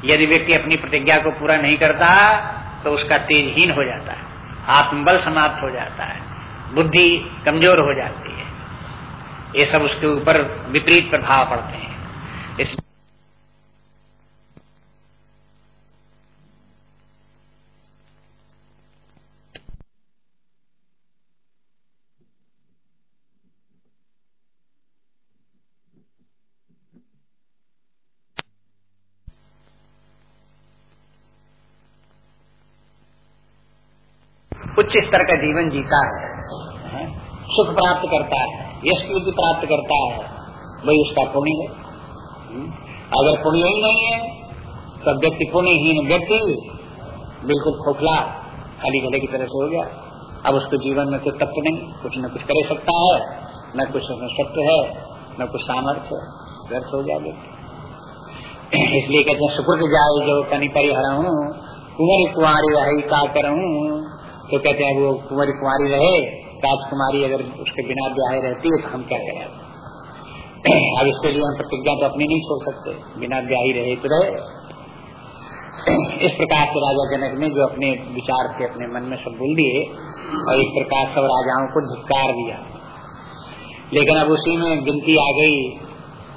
[SPEAKER 1] यदि व्यक्ति अपनी प्रतिज्ञा को पूरा नहीं करता तो उसका तेजहीन हो जाता है, आत्मबल समाप्त हो जाता है, बुद्धि कमज़ोर हो जाती है। ये सब उसके ऊपर विपरीत प्रभाव पड़ते हैं। इस उच्च स्तर का जीवन जीता है। सुख प्राप्त करता है। यश कीर्ति प्राप्त करता है। वही उसका पुण्य है। हम्म। अगर पुण्य ही नहीं है तो व्यक्ति पुण्यहीन व्यक्ति बिल्कुल खोखला, खाली गले की तरह से हो गया। अब उसको जीवन में कोई तत्व नहीं, कुछ न कुछ कर सकता है। न कुछ उसमें सत्य है, न कुछ सामर्थ्य, व्यर्थ हो गया व्यक्ति। इसलिए कहते हैं सुकृत जाए जो कनी परिहर कुंवरी कुंवारी रही का करूँ तो कहते हैं, वो कुमारी कुमारी रहे, राजकुमारी अगर उसके बिना ब्याह रहती है तो हम क्या करें? अब इसके लिए हम प्रतिज्ञा तो अपनी नहीं छोड़ सकते, बिना ब्याही रहे तो रहे। इस प्रकार से राजा जनक ने जो अपने विचार थे, अपने मन में सब बोल दिए, और इस प्रकार सब राजाओं को धिक्कार दिया। लेकिन अब उसी में गिनती आ गई,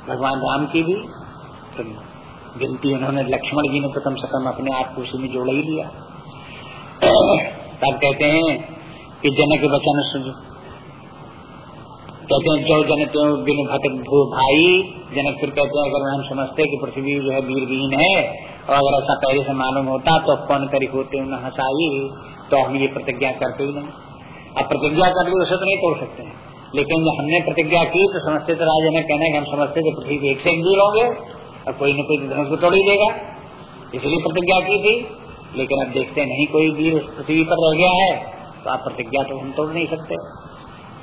[SPEAKER 1] भगवान राम की भी तो गिनती उन्होंने लक्ष्मण जी ने तो कम से कम अपने आप को उसी में जोड़ ही लिया। तब कहते हैं कि जनक वचन सुन। कहते हैं, जो जन बिन भटक भू भाई जनकपुर कहते हैं, अगर हम समझते कि पृथ्वी जो है वीरविहीन है, और अगर ऐसा पहले से मालूम होता तो कौन करी होते न हंसाई? तो हम ये प्रतिज्ञा करते ही नहीं। अब प्रतिज्ञा कर ली, उसे तो नहीं तोड़ सकते। लेकिन जब हमने प्रतिज्ञा की तो समझते तो राजा ने कहना कि हम समझते थे पृथ्वी एक से एक होंगे, और कोई न कोई धनुष को तोड़ ही देगा। इसलिए प्रतिज्ञा की थी। लेकिन अब देखते नहीं, कोई वीर पृथ्वी पर रह गया है तो आप प्रतिज्ञा तो हम तोड़ नहीं सकते।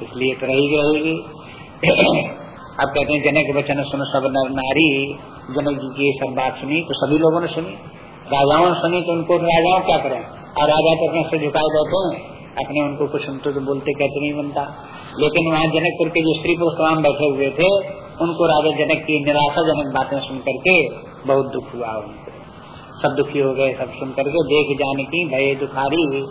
[SPEAKER 1] इसलिए तो रहेगी रहेगी। अब कहते हैं, जनक वचन सुनो, सब नर नारी, जनक जी की सब बात सुनी तो सभी लोगों ने सुनी। राजाओं ने सुनी तो उनको राजाओं क्या करें? और राजा तो अपने झुकाए बैठे हैं, अपने उनको कुछ सुनते तो बोलते कहते नहीं बनता। लेकिन वहाँ जनकपुर के जो स्त्री पुरुष तमाम बैठे हुए थे, उनको राजा जनक की निराशाजनक बातें सुन करके बहुत दुख हुआ उनको। सब दुखी हो गए, सब सुन करके देख जानकी, भय दुखारी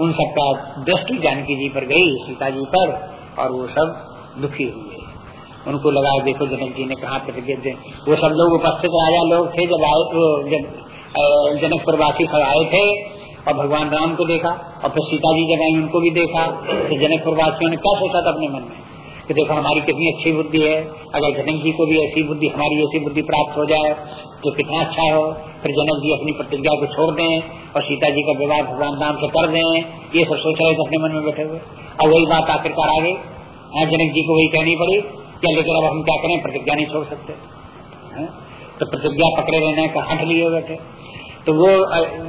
[SPEAKER 1] उन सबका दृष्टि जानकी जी पर गई, सीता जी पर, और वो सब दुखी हुए। उनको लगा, देखो जनक जी ने कहा वो सब लोग उपस्थित राजा लोग थे, जब आए जब जनक प्रवासी सब आए थे, और भगवान राम को देखा, और फिर सीता जी जब आई, उनको भी देखा। तो जनक प्रवासियों ने क्या सोचा था अपने मन में? कि देखो हमारी कितनी अच्छी बुद्धि है। अगर जनक जी को भी ऐसी बुद्धि, हमारी ऐसी बुद्धि प्राप्त हो जाए तो कितना अच्छा हो, फिर जनक जी अपनी प्रतिज्ञा को छोड़ दें और सीता जी का विवाह भगवान राम से कर दें। ये सब सोच रहे थे अपने मन में बैठे हुए। और वही बात आखिरकार आ गई। हाँ जनक जी को वही कहनी पड़ी क्या लेकिन अब हम क्या करें? प्रतिज्ञा नहीं छोड़ सकते। है? तो प्रतिज्ञा पकड़े रहने का हट लिए बैठे। तो वो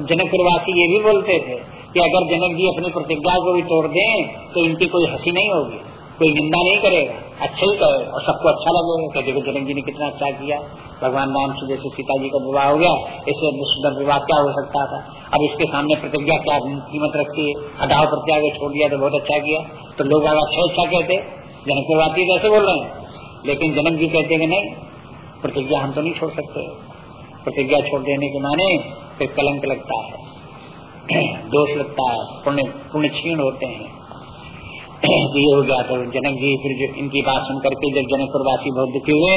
[SPEAKER 1] जनक प्रवासी ये भी बोलते थे कि अगर जनक जी अपनी प्रतिज्ञा को भी तोड़ दें तो इनकी कोई हँसी नहीं होगी। कोई निंदा नहीं करेगा। अच्छा ही कहे। और सबको अच्छा लगेगा कि देखो जनक जी ने कितना अच्छा किया। भगवान राम से जैसे सीता जी का विवाह हो गया इससे सुंदर विवाह क्या हो सकता था? अब इसके सामने प्रतिज्ञा क्या कीमत रखती है? हटाओ प्रत्याग छोड़ दिया तो बहुत अच्छा किया। तो लोग अगर अच्छा अच्छा कहते। जनक प्रवासी कैसे बोल रहे हैं। लेकिन जनक जी कहते कि नहीं, प्रतिज्ञा हम तो नहीं छोड़ सकते। प्रतिज्ञा छोड़ देने के माने फिर कलंक लगता है। दोष लगता है। पुण्य पुण्य क्षीण होते हैं। ये हो गया तो जनक जी फिर इनकी बात सुन करके जब जनकपुर वासी बहुत दुखी हुए,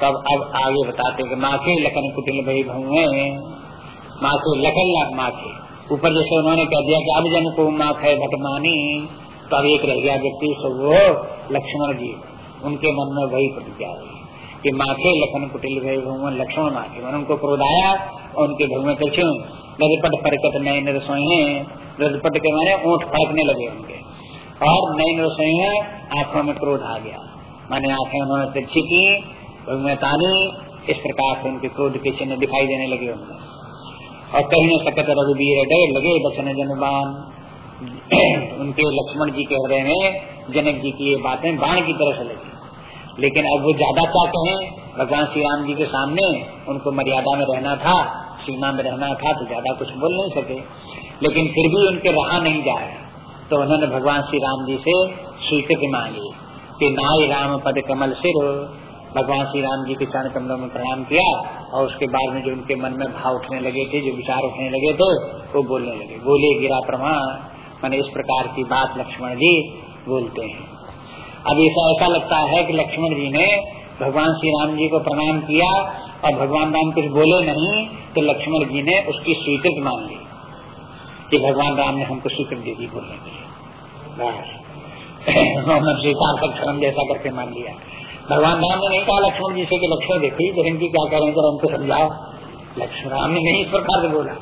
[SPEAKER 1] तब अब आगे बताते कि माँ के लखन कुटिल भाई भवे माँ के लखन लाख माँ के। ऊपर जैसे उन्होंने कह दिया कि अब जन को माँ है भटमानी तो अब एक रह गया व्यक्ति वो लक्ष्मण जी। उनके मन में वही प्रतिज्ञा हुई कि माथे लखन कुटिल गए भगवान लक्ष्मण माथे मन उनको क्रोध आया और उनके भगवान कृष्ण रजपट परकत नए नरसोहे रजपट के माने ऊँट फड़कने लगे उनके। और नए नरसोहे आँखों में क्रोध आ गया। माने आँखें उन्होंने तिरछी की भगवतानी इस प्रकार से उनके क्रोध के चिन्ह दिखाई देने लगे उनमें और कहीं न सकत रघुबीर डर लगे, बचने जनबान। उनके लक्ष्मण जी के हृदय में जनक जी की ये बातें बाण की तरह से लगी लेकिन अब वो ज़्यादा क्या कहें? भगवान श्री राम जी के सामने उनको मर्यादा में रहना था, सीमा में रहना था तो ज़्यादा कुछ बोल नहीं सके। लेकिन फिर भी उनके रहा नहीं जाए। तो उन्होंने भगवान श्री राम जी से स्वीकृति मांगी कि नाई राम पद कमल सिर, भगवान श्री राम जी के चरण कमलों में प्रणाम किया और उसके बाद में जो उनके मन में भाव उठने लगे थे, जो विचार उठने लगे थे, वो बोलने लगे। बोले, गिरा प्रमाण, मैंने इस प्रकार की बात लक्ष्मण जी बोलते हैं। अब ऐसा ऐसा लगता है कि लक्ष्मण जी ने भगवान श्री राम जी को प्रणाम किया और भगवान राम कुछ बोले नहीं तो लक्ष्मण जी ने उसकी स्वीकृत मान ली। कि भगवान राम ने हमको स्वीकृत दे दी, बोलने के लिए। बस। स्वीकार कर, क्षण जैसा करके मान लिया। भगवान राम ने नहीं कहा, लक्ष्मण जी से कि लक्ष्मण देखिए बहन जी क्या करें जरा हमको समझाओ। लक्ष्मण राम ने नहीं इस प्रकार से बोला।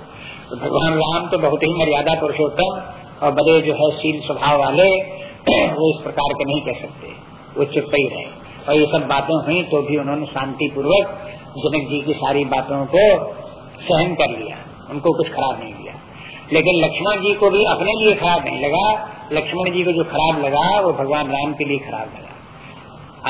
[SPEAKER 1] तो भगवान राम तो बहुत ही मर्यादा पुरुषोत्तम और बड़े जो है शील स्वभाव वाले, वो इस प्रकार के नहीं कह सकते। वो चुप ही रहे। और ये सब बातें हुई तो भी उन्होंने शांति पूर्वक जनक जी की सारी बातों को सहन कर लिया। उनको कुछ खराब नहीं लेकिन लक्ष्मण जी को भी अपने लिए खराब नहीं लगा। लक्ष्मण जी को जो खराब लगा, वो भगवान राम के लिए खराब लगा।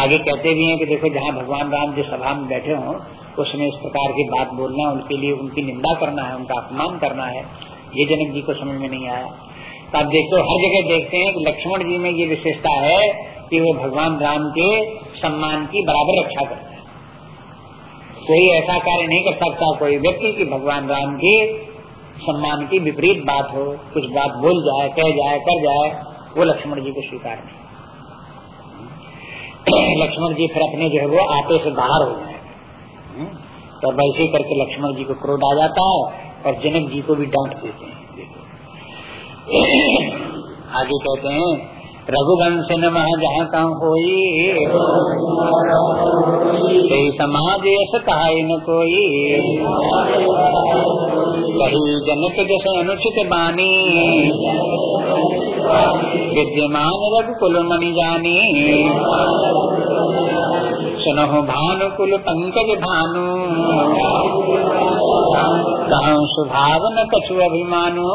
[SPEAKER 1] आगे कहते भी हैं कि देखो, जहाँ भगवान राम जो सभा में बैठे हों उसमें इस प्रकार की बात बोलना, उनके लिए उनकी निंदा करना है, उनका अपमान करना है। ये जनक जी को समझ में नहीं आया। तो आप देखते हर जगह देखते हैं कि लक्ष्मण जी में ये विशेषता है कि वो भगवान राम के सम्मान की बराबर रक्षा करते हैं। कोई ऐसा कार्य नहीं कर सकता, कोई व्यक्ति कि भगवान राम के सम्मान की विपरीत बात हो, कुछ बात बोल जाए, कह जाए, कर जाए, वो लक्ष्मण जी को स्वीकार नहीं। लक्ष्मण जी फिर अपने जो है वो आते से बाहर हो जाए। हम्म? तो वैसे करके लक्ष्मण जी को क्रोध आ जाता है और जनक जी को भी डांट देते हैं। आगे कहते हैं, रघुवंश नमः जहाँ कहाँ होई समाज यश कहा न कोई। कही जनक जैसे अनुचित बानी। विद्यमान रघुकुल मणि जानी। सुनो भानुकुल पंकज भानु। कहूँ सुभाव न कछु अभिमानो।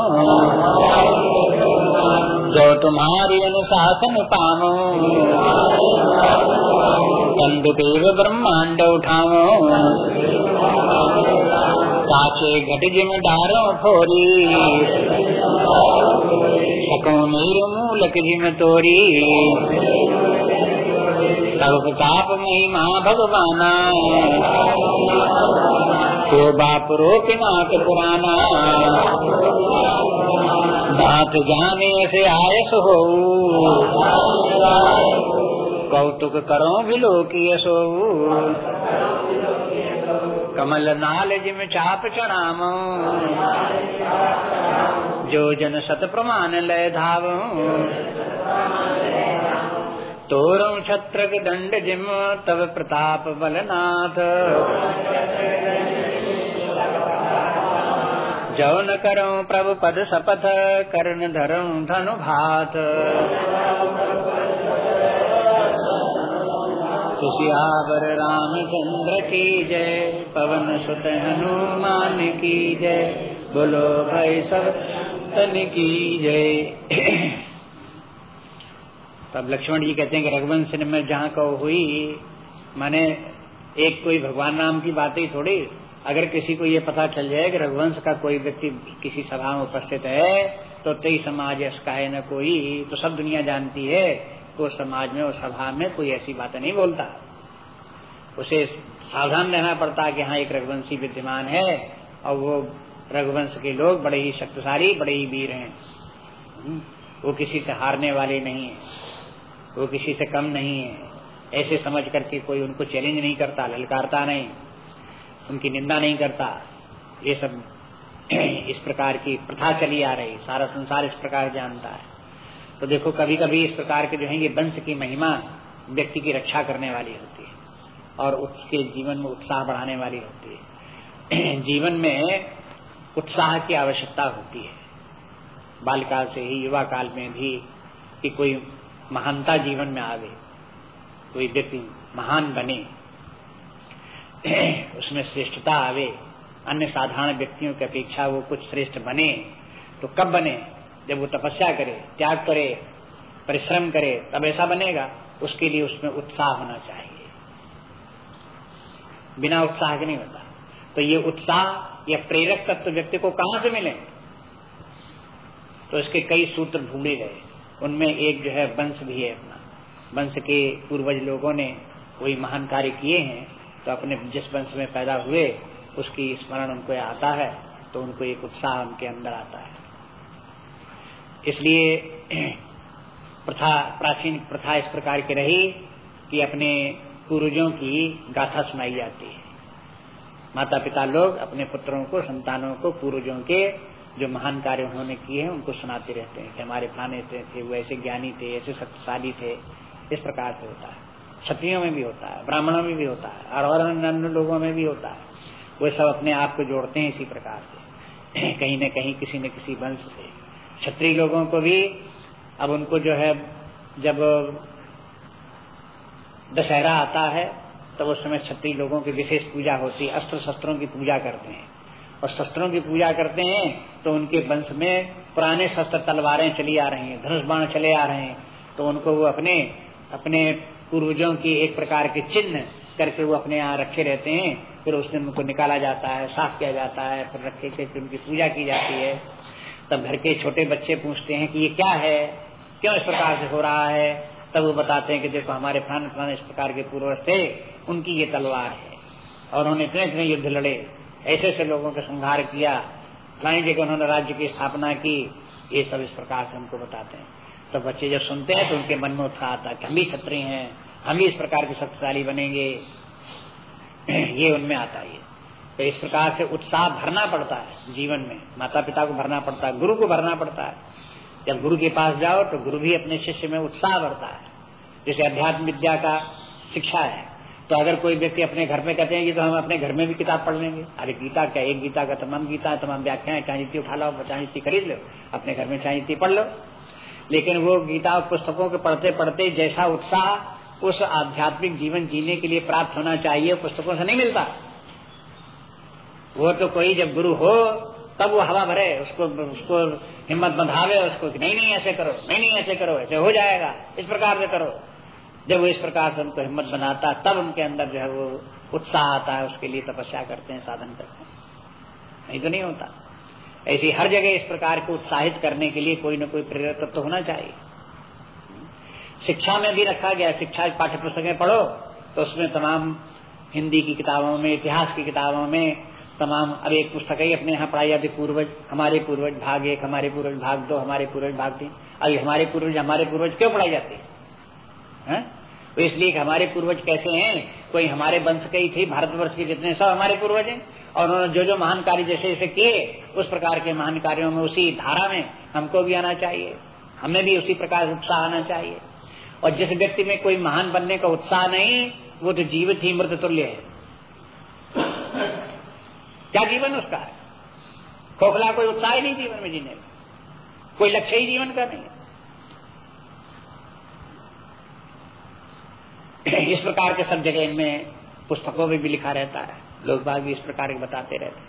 [SPEAKER 1] जो तुम्हारी अनुशासन पावो कंदुदेव ब्रह्मांड उठाओ काचे घट जिम डारो फोरी सको मीर मूलक जिम तोरी। सब प्रताप महिमा भगवाना। तो बाप रो पिनाक पुराना। दांत जाने से आयस हो कौतुक करो भिलो की सो कमल नाल जिम चाप चढ़ाम जो जन सत प्रमाण लय धाव। तोरौ छत्र दंड जिम तब प्रताप बलनाथ। जौन करो प्रभु पद शपथ कर्ण धरो धनु भात। सुशियावर रामचंद्र की जय, पवन सुत हनुमान की जय। बोलो भाई सब, तन की जय। तब लक्ष्मण जी कहते हैं कि रघुवंश ने में जहाँ कहो हुई, माने एक कोई भगवान राम की बात ही थोड़ी, अगर किसी को ये पता चल जाए कि रघुवंश का कोई व्यक्ति किसी सभा में उपस्थित है तो तई समाज है न कोई तो सब दुनिया जानती है। कि उस समाज में और सभा में कोई ऐसी बात नहीं बोलता। उसे सावधान रहना पड़ता है कि हाँ एक रघुवंशी विद्यमान है और वो रघुवंश के लोग बड़े ही शक्तिशाली बड़े ही वीर हैं। हम्म, वो किसी से हारने वाले नहीं है। वो किसी से कम नहीं है। ऐसे समझ करके कोई उनको चैलेंज नहीं करता ललकारता नहीं उनकी निंदा नहीं करता। ये सब इस प्रकार की प्रथा चली आ रही। सारा संसार इस प्रकार जानता है। तो देखो कभी कभी इस प्रकार के जो है, ये वंश की महिमा व्यक्ति की रक्षा करने वाली होती है और उसके जीवन में उत्साह बढ़ाने वाली होती है। जीवन में उत्साह की आवश्यकता होती है। बालकाल से ही, युवा काल में भी कि कोई महानता जीवन में आवे, कोई व्यक्ति महान बने, उसमें श्रेष्ठता आवे, अन्य साधारण व्यक्तियों की अपेक्षा वो कुछ श्रेष्ठ बने तो कब बने? जब वो तपस्या करे, त्याग करे, परिश्रम करे, तब ऐसा बनेगा, उसके लिए उसमें उत्साह होना चाहिए। बिना उत्साह के नहीं होता। तो ये उत्साह, या प्रेरक तत्व व्यक्ति को कहाँ से मिले? तो इसके कई सूत्र ढूंढे गए। उनमें एक जो है वंश भी है अपना। वंश के पूर्वज लोगों ने कोई महान कार्य किए हैं तो अपने जिस वंश में पैदा हुए, उसकी स्मरण उनको आता है तो उनको एक उत्साह उनके अंदर आता है। इसलिए प्रथा, प्राचीन प्रथा इस प्रकार की रही कि अपने पूर्वजों की गाथा सुनाई जाती है। माता पिता लोग अपने पुत्रों को, संतानों को, पूर्वजों के जो महान कार्य उन्होंने किए हैं, उनको सुनाते रहते हैं कि हमारे फलाने थे वो ऐसे ज्ञानी थे, ऐसे शक्तिशाली थे। इस प्रकार से होता है। क्षत्रियों में भी होता है, ब्राह्मणों में भी होता है, और अन्य लोगों में भी होता है। वो सब अपने आप को जोड़ते हैं इसी प्रकार से। कहीं न कहीं किसी न किसी वंश से। क्षत्रिय लोगों को भी अब उनको जो है, जब दशहरा आता है तो उस समय क्षत्रिय लोगों की विशेष पूजा होती है। अस्त्र शस्त्रों की पूजा करते हैं। और शस्त्रों की पूजा करते हैं तो उनके वंश में पुराने शस्त्र तलवारें चली आ रही हैं धनुष बाण चले आ रहे हैं। तो उनको वो अपने अपने पूर्वजों की एक प्रकार के चिन्ह करके वो अपने यहाँ रखे रहते हैं। फिर उस दिन उनको निकाला जाता है, साफ़ किया जाता है, फिर रखे के उनकी पूजा की जाती है। तब घर के छोटे बच्चे पूछते हैं कि ये क्या है? क्यों इस प्रकार से हो रहा है? तब वो बताते हैं कि देखो, हमारे फलाने फलाने इस प्रकार के पूर्वज थे, उनकी ये तलवार है। और उन्होंने इतने इतने युद्ध लड़े, ऐसे ऐसे लोगों का संहार किया। फलानी जगह उन्होंने राज्य की स्थापना की। ये सब इस प्रकार से हमको बताते हैं। तो बच्चे जब सुनते हैं तो उनके मन में उत्साह आता है कि हम भी क्षत्रिय हैं, हम भी इस प्रकार के शक्तिशाली बनेंगे। ये उनमें आता है तो इस प्रकार से उत्साह भरना पड़ता है जीवन में। माता पिता को भरना पड़ता है, गुरु को भरना पड़ता है। जब गुरु के पास जाओ तो गुरु भी अपने शिष्य में उत्साह भरता है। जैसे अध्यात्म विद्या का शिक्षा है तो अगर कोई व्यक्ति अपने घर में कहते हैं कि तो हम अपने घर में भी किताब पढ़ लेंगे। अरे गीता क्या, एक गीता का तमाम गीता है, तमाम व्याख्या है चाहे उठा लो चाहे खरीद लो, अपने घर में चाहे पढ़ लो। लेकिन वो गीता और पुस्तकों के पढ़ते पढ़ते जैसा उत्साह उस आध्यात्मिक जीवन जीने के लिए प्राप्त होना चाहिए, पुस्तकों से नहीं मिलता। वो तो कोई जब गुरु हो, तब वो हवा भरे, उसको उसको हिम्मत बंधावे, उसको कि नहीं नहीं, ऐसे करो, नहीं नहीं, ऐसे करो, ऐसे हो जाएगा, इस प्रकार से करो। जब वो इस प्रकार से उनको हिम्मत बनाता, तब उनके अंदर जो है वो उत्साह आता है, उसके लिए तपस्या करते हैं, साधन करते हैं। नहीं तो नहीं होता। ऐसी हर जगह इस प्रकार को उत्साहित करने के लिए कोई न कोई प्रेरक तो होना चाहिए। शिक्षा में भी रखा गया, शिक्षा पाठ्य पुस्तकें पढ़ो तो उसमें तमाम हिंदी की किताबों में, इतिहास की किताबों में तमाम, अब एक पुस्तक ही अपने यहाँ पढ़ाई जाती पूर्वज, हमारे पूर्वज भाग एक, हमारे पूर्वज भाग दो, हमारे पूर्वज भाग तीन। अभी हमारे पूर्वज हमारे पूर्वज क्यों पढ़ाई जाती है? तो इसलिए हमारे पूर्वज कैसे हैं? कोई हमारे वंश के ही थे, भारतवर्ष के जितने सब हमारे पूर्वज हैं, और उन्होंने जो जो महान कार्य जैसे जैसे किए, उस प्रकार के महान कार्यों में उसी धारा में हमको भी आना चाहिए। हमें भी उसी प्रकार उत्साह आना चाहिए। और जिस व्यक्ति में कोई महान बनने का उत्साह नहीं, वो तो जीवित ही मृत तुल्य है। क्या जीवन उसका है? खोखला कोई उत्साह नहीं जीवन में जीने में कोई लक्ष्य ही जीवन का नहीं इस प्रकार के सब जगह इनमें पुस्तकों में भी लिखा रहता है। लोग बाग भी इस प्रकार के बताते रहते हैं।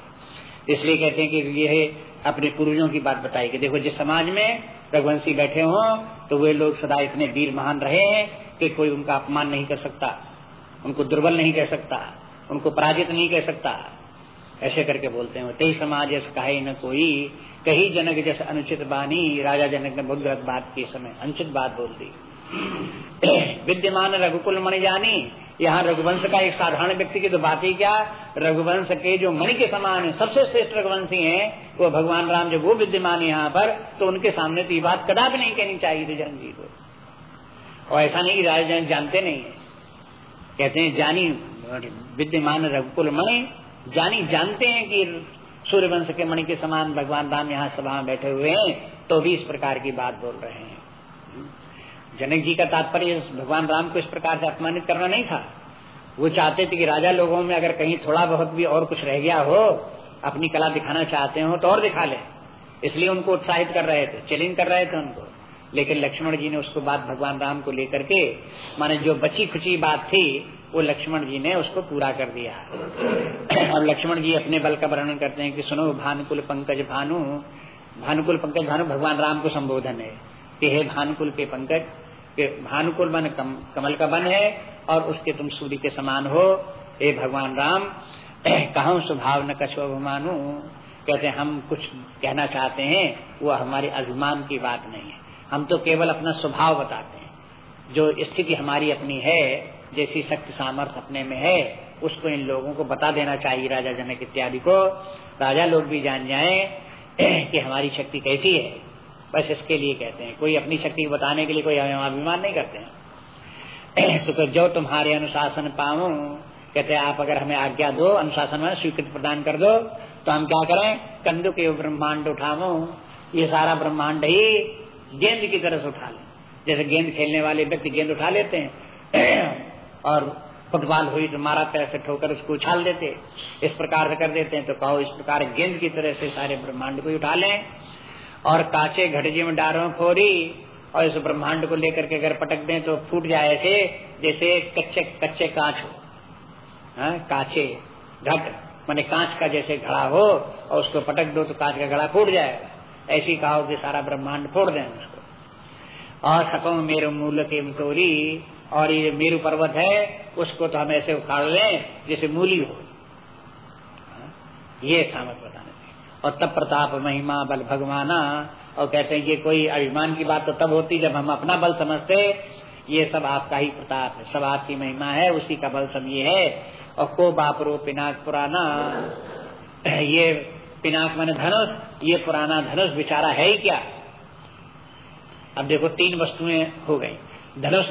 [SPEAKER 1] इसलिए कहते हैं कि ये अपने पूर्वजों की बात बताई कि देखो, जिस समाज में रघुवंशी बैठे हों तो वे लोग सदा इतने वीर महान रहे हैं कि कोई उनका अपमान नहीं कर सकता, उनको दुर्बल नहीं कह सकता, उनको पराजित नहीं कह सकता। ऐसे करके बोलते हैं तेई समाज ऐसा कहे न कोई, कही जनक जैसे अनुचित बानी, राजा जनक ने बहुत गलत बात की समय, अनुचित बात बोल दी। विद्यमान रघुकुल मणि जानी यहाँ रघुवंश का एक साधारण व्यक्ति की तो बात ही क्या, रघुवंश के जो मणि के समान है सबसे श्रेष्ठ रघुवंशी हैं, वो भगवान राम जब वो विद्यमान है यहाँ पर तो उनके सामने तो ये बात कदापि नहीं कहनी चाहिए थी जन जी को। और ऐसा नहीं राजा जनक जानते नहीं है। कहते हैं, जानी, विद्यमान रघुकुल मणि जानी, जानते हैं कि सूर्य वंश के मणि के समान भगवान राम यहाँ सभा में बैठे हुए हैं तो भी इस प्रकार की बात बोल रहे हैं। जनक जी का तात्पर्य भगवान राम को इस प्रकार से अपमानित करना नहीं था। वो चाहते थे कि राजा लोगों में अगर कहीं थोड़ा बहुत भी और कुछ रह गया हो, अपनी कला दिखाना चाहते हो तो और दिखा ले। इसलिए उनको उत्साहित कर रहे थे चैलेंज कर रहे थे उनको। लेकिन लक्ष्मण जी ने उसको बात भगवान राम को लेकर के, माने जो बची खुची बात थी वो लक्ष्मण जी ने उसको पूरा कर दिया। और लक्ष्मण जी अपने बल का वर्णन करते हैं कि सुनो भानुकुल पंकज भानु भानुकुल पंकज भानु भगवान राम को संबोधन है कि हे भानुकुल के पंकज के भानुकुल बन कम, कमल का बन है और उसके तुम सूर्य के समान हो। हे भगवान राम कहा स्वभाव न कछो अभिमानु कहते हम कुछ कहना चाहते हैं वो हमारे अभिमान की बात नहीं है। हम तो केवल अपना स्वभाव बताते हैं। जो स्थिति हमारी अपनी है जैसी शक्ति सामर्थ्य अपने में है उसको इन लोगों को बता देना चाहिए राजा जनक इत्यादि को। राजा लोग भी जान जाए कि हमारी शक्ति कैसी है। बस इसके लिए कहते हैं कोई अपनी शक्ति बताने के लिए कोई अभिमान नहीं करते हैं। तो, जो तुम्हारे अनुशासन पाऊ कहते हैं आप अगर हमें आज्ञा दो अनुशासन में स्वीकृति प्रदान कर दो तो हम क्या करें? कंदु के ब्रह्मांड उठाओ ये सारा ब्रह्मांड ही गेंद की तरह से उठा लें। जैसे गेंद खेलने वाले व्यक्ति गेंद उठा लेते हैं। और फुटबॉल हुई तो मारा पैर से ठोकर उसको उछाल देते इस प्रकार से कर देते हैं तो कहो इस प्रकार गेंद की तरह से सारे ब्रह्मांड को उठा लें। और काचे घटजी में डारो फोरी और इस ब्रह्मांड को लेकर के अगर पटक दें तो फूट जाए थे जैसे कच्चे कच्चे कांच हो। हाँ, काचे घट माने कांच का जैसे घड़ा हो और उसको पटक दो तो कांच का घड़ा फूट जाएगा ऐसी कहो कि सारा ब्रह्मांड फोड़ दें उसको। और सको मेरे मूल के तोरी और ये मेरु पर्वत है, उसको तो हम ऐसे उखाड़ लें, जैसे मूली हो। ये सामत बताने और तब प्रताप महिमा बल भगवाना, और कहते हैं, ये कोई अभिमान की बात तो तब होती जब हम अपना बल समझते। ये सब आपका ही प्रताप है। सब आपकी महिमा है, उसी का बल सब ये है। और को बापरो पिनाक पुराना, ये पिनाक मैंने धनुष, ये पुराना धनुष बिचारा है ही क्या? अब देखो, तीन वस्तुएँ हो गई। धनुष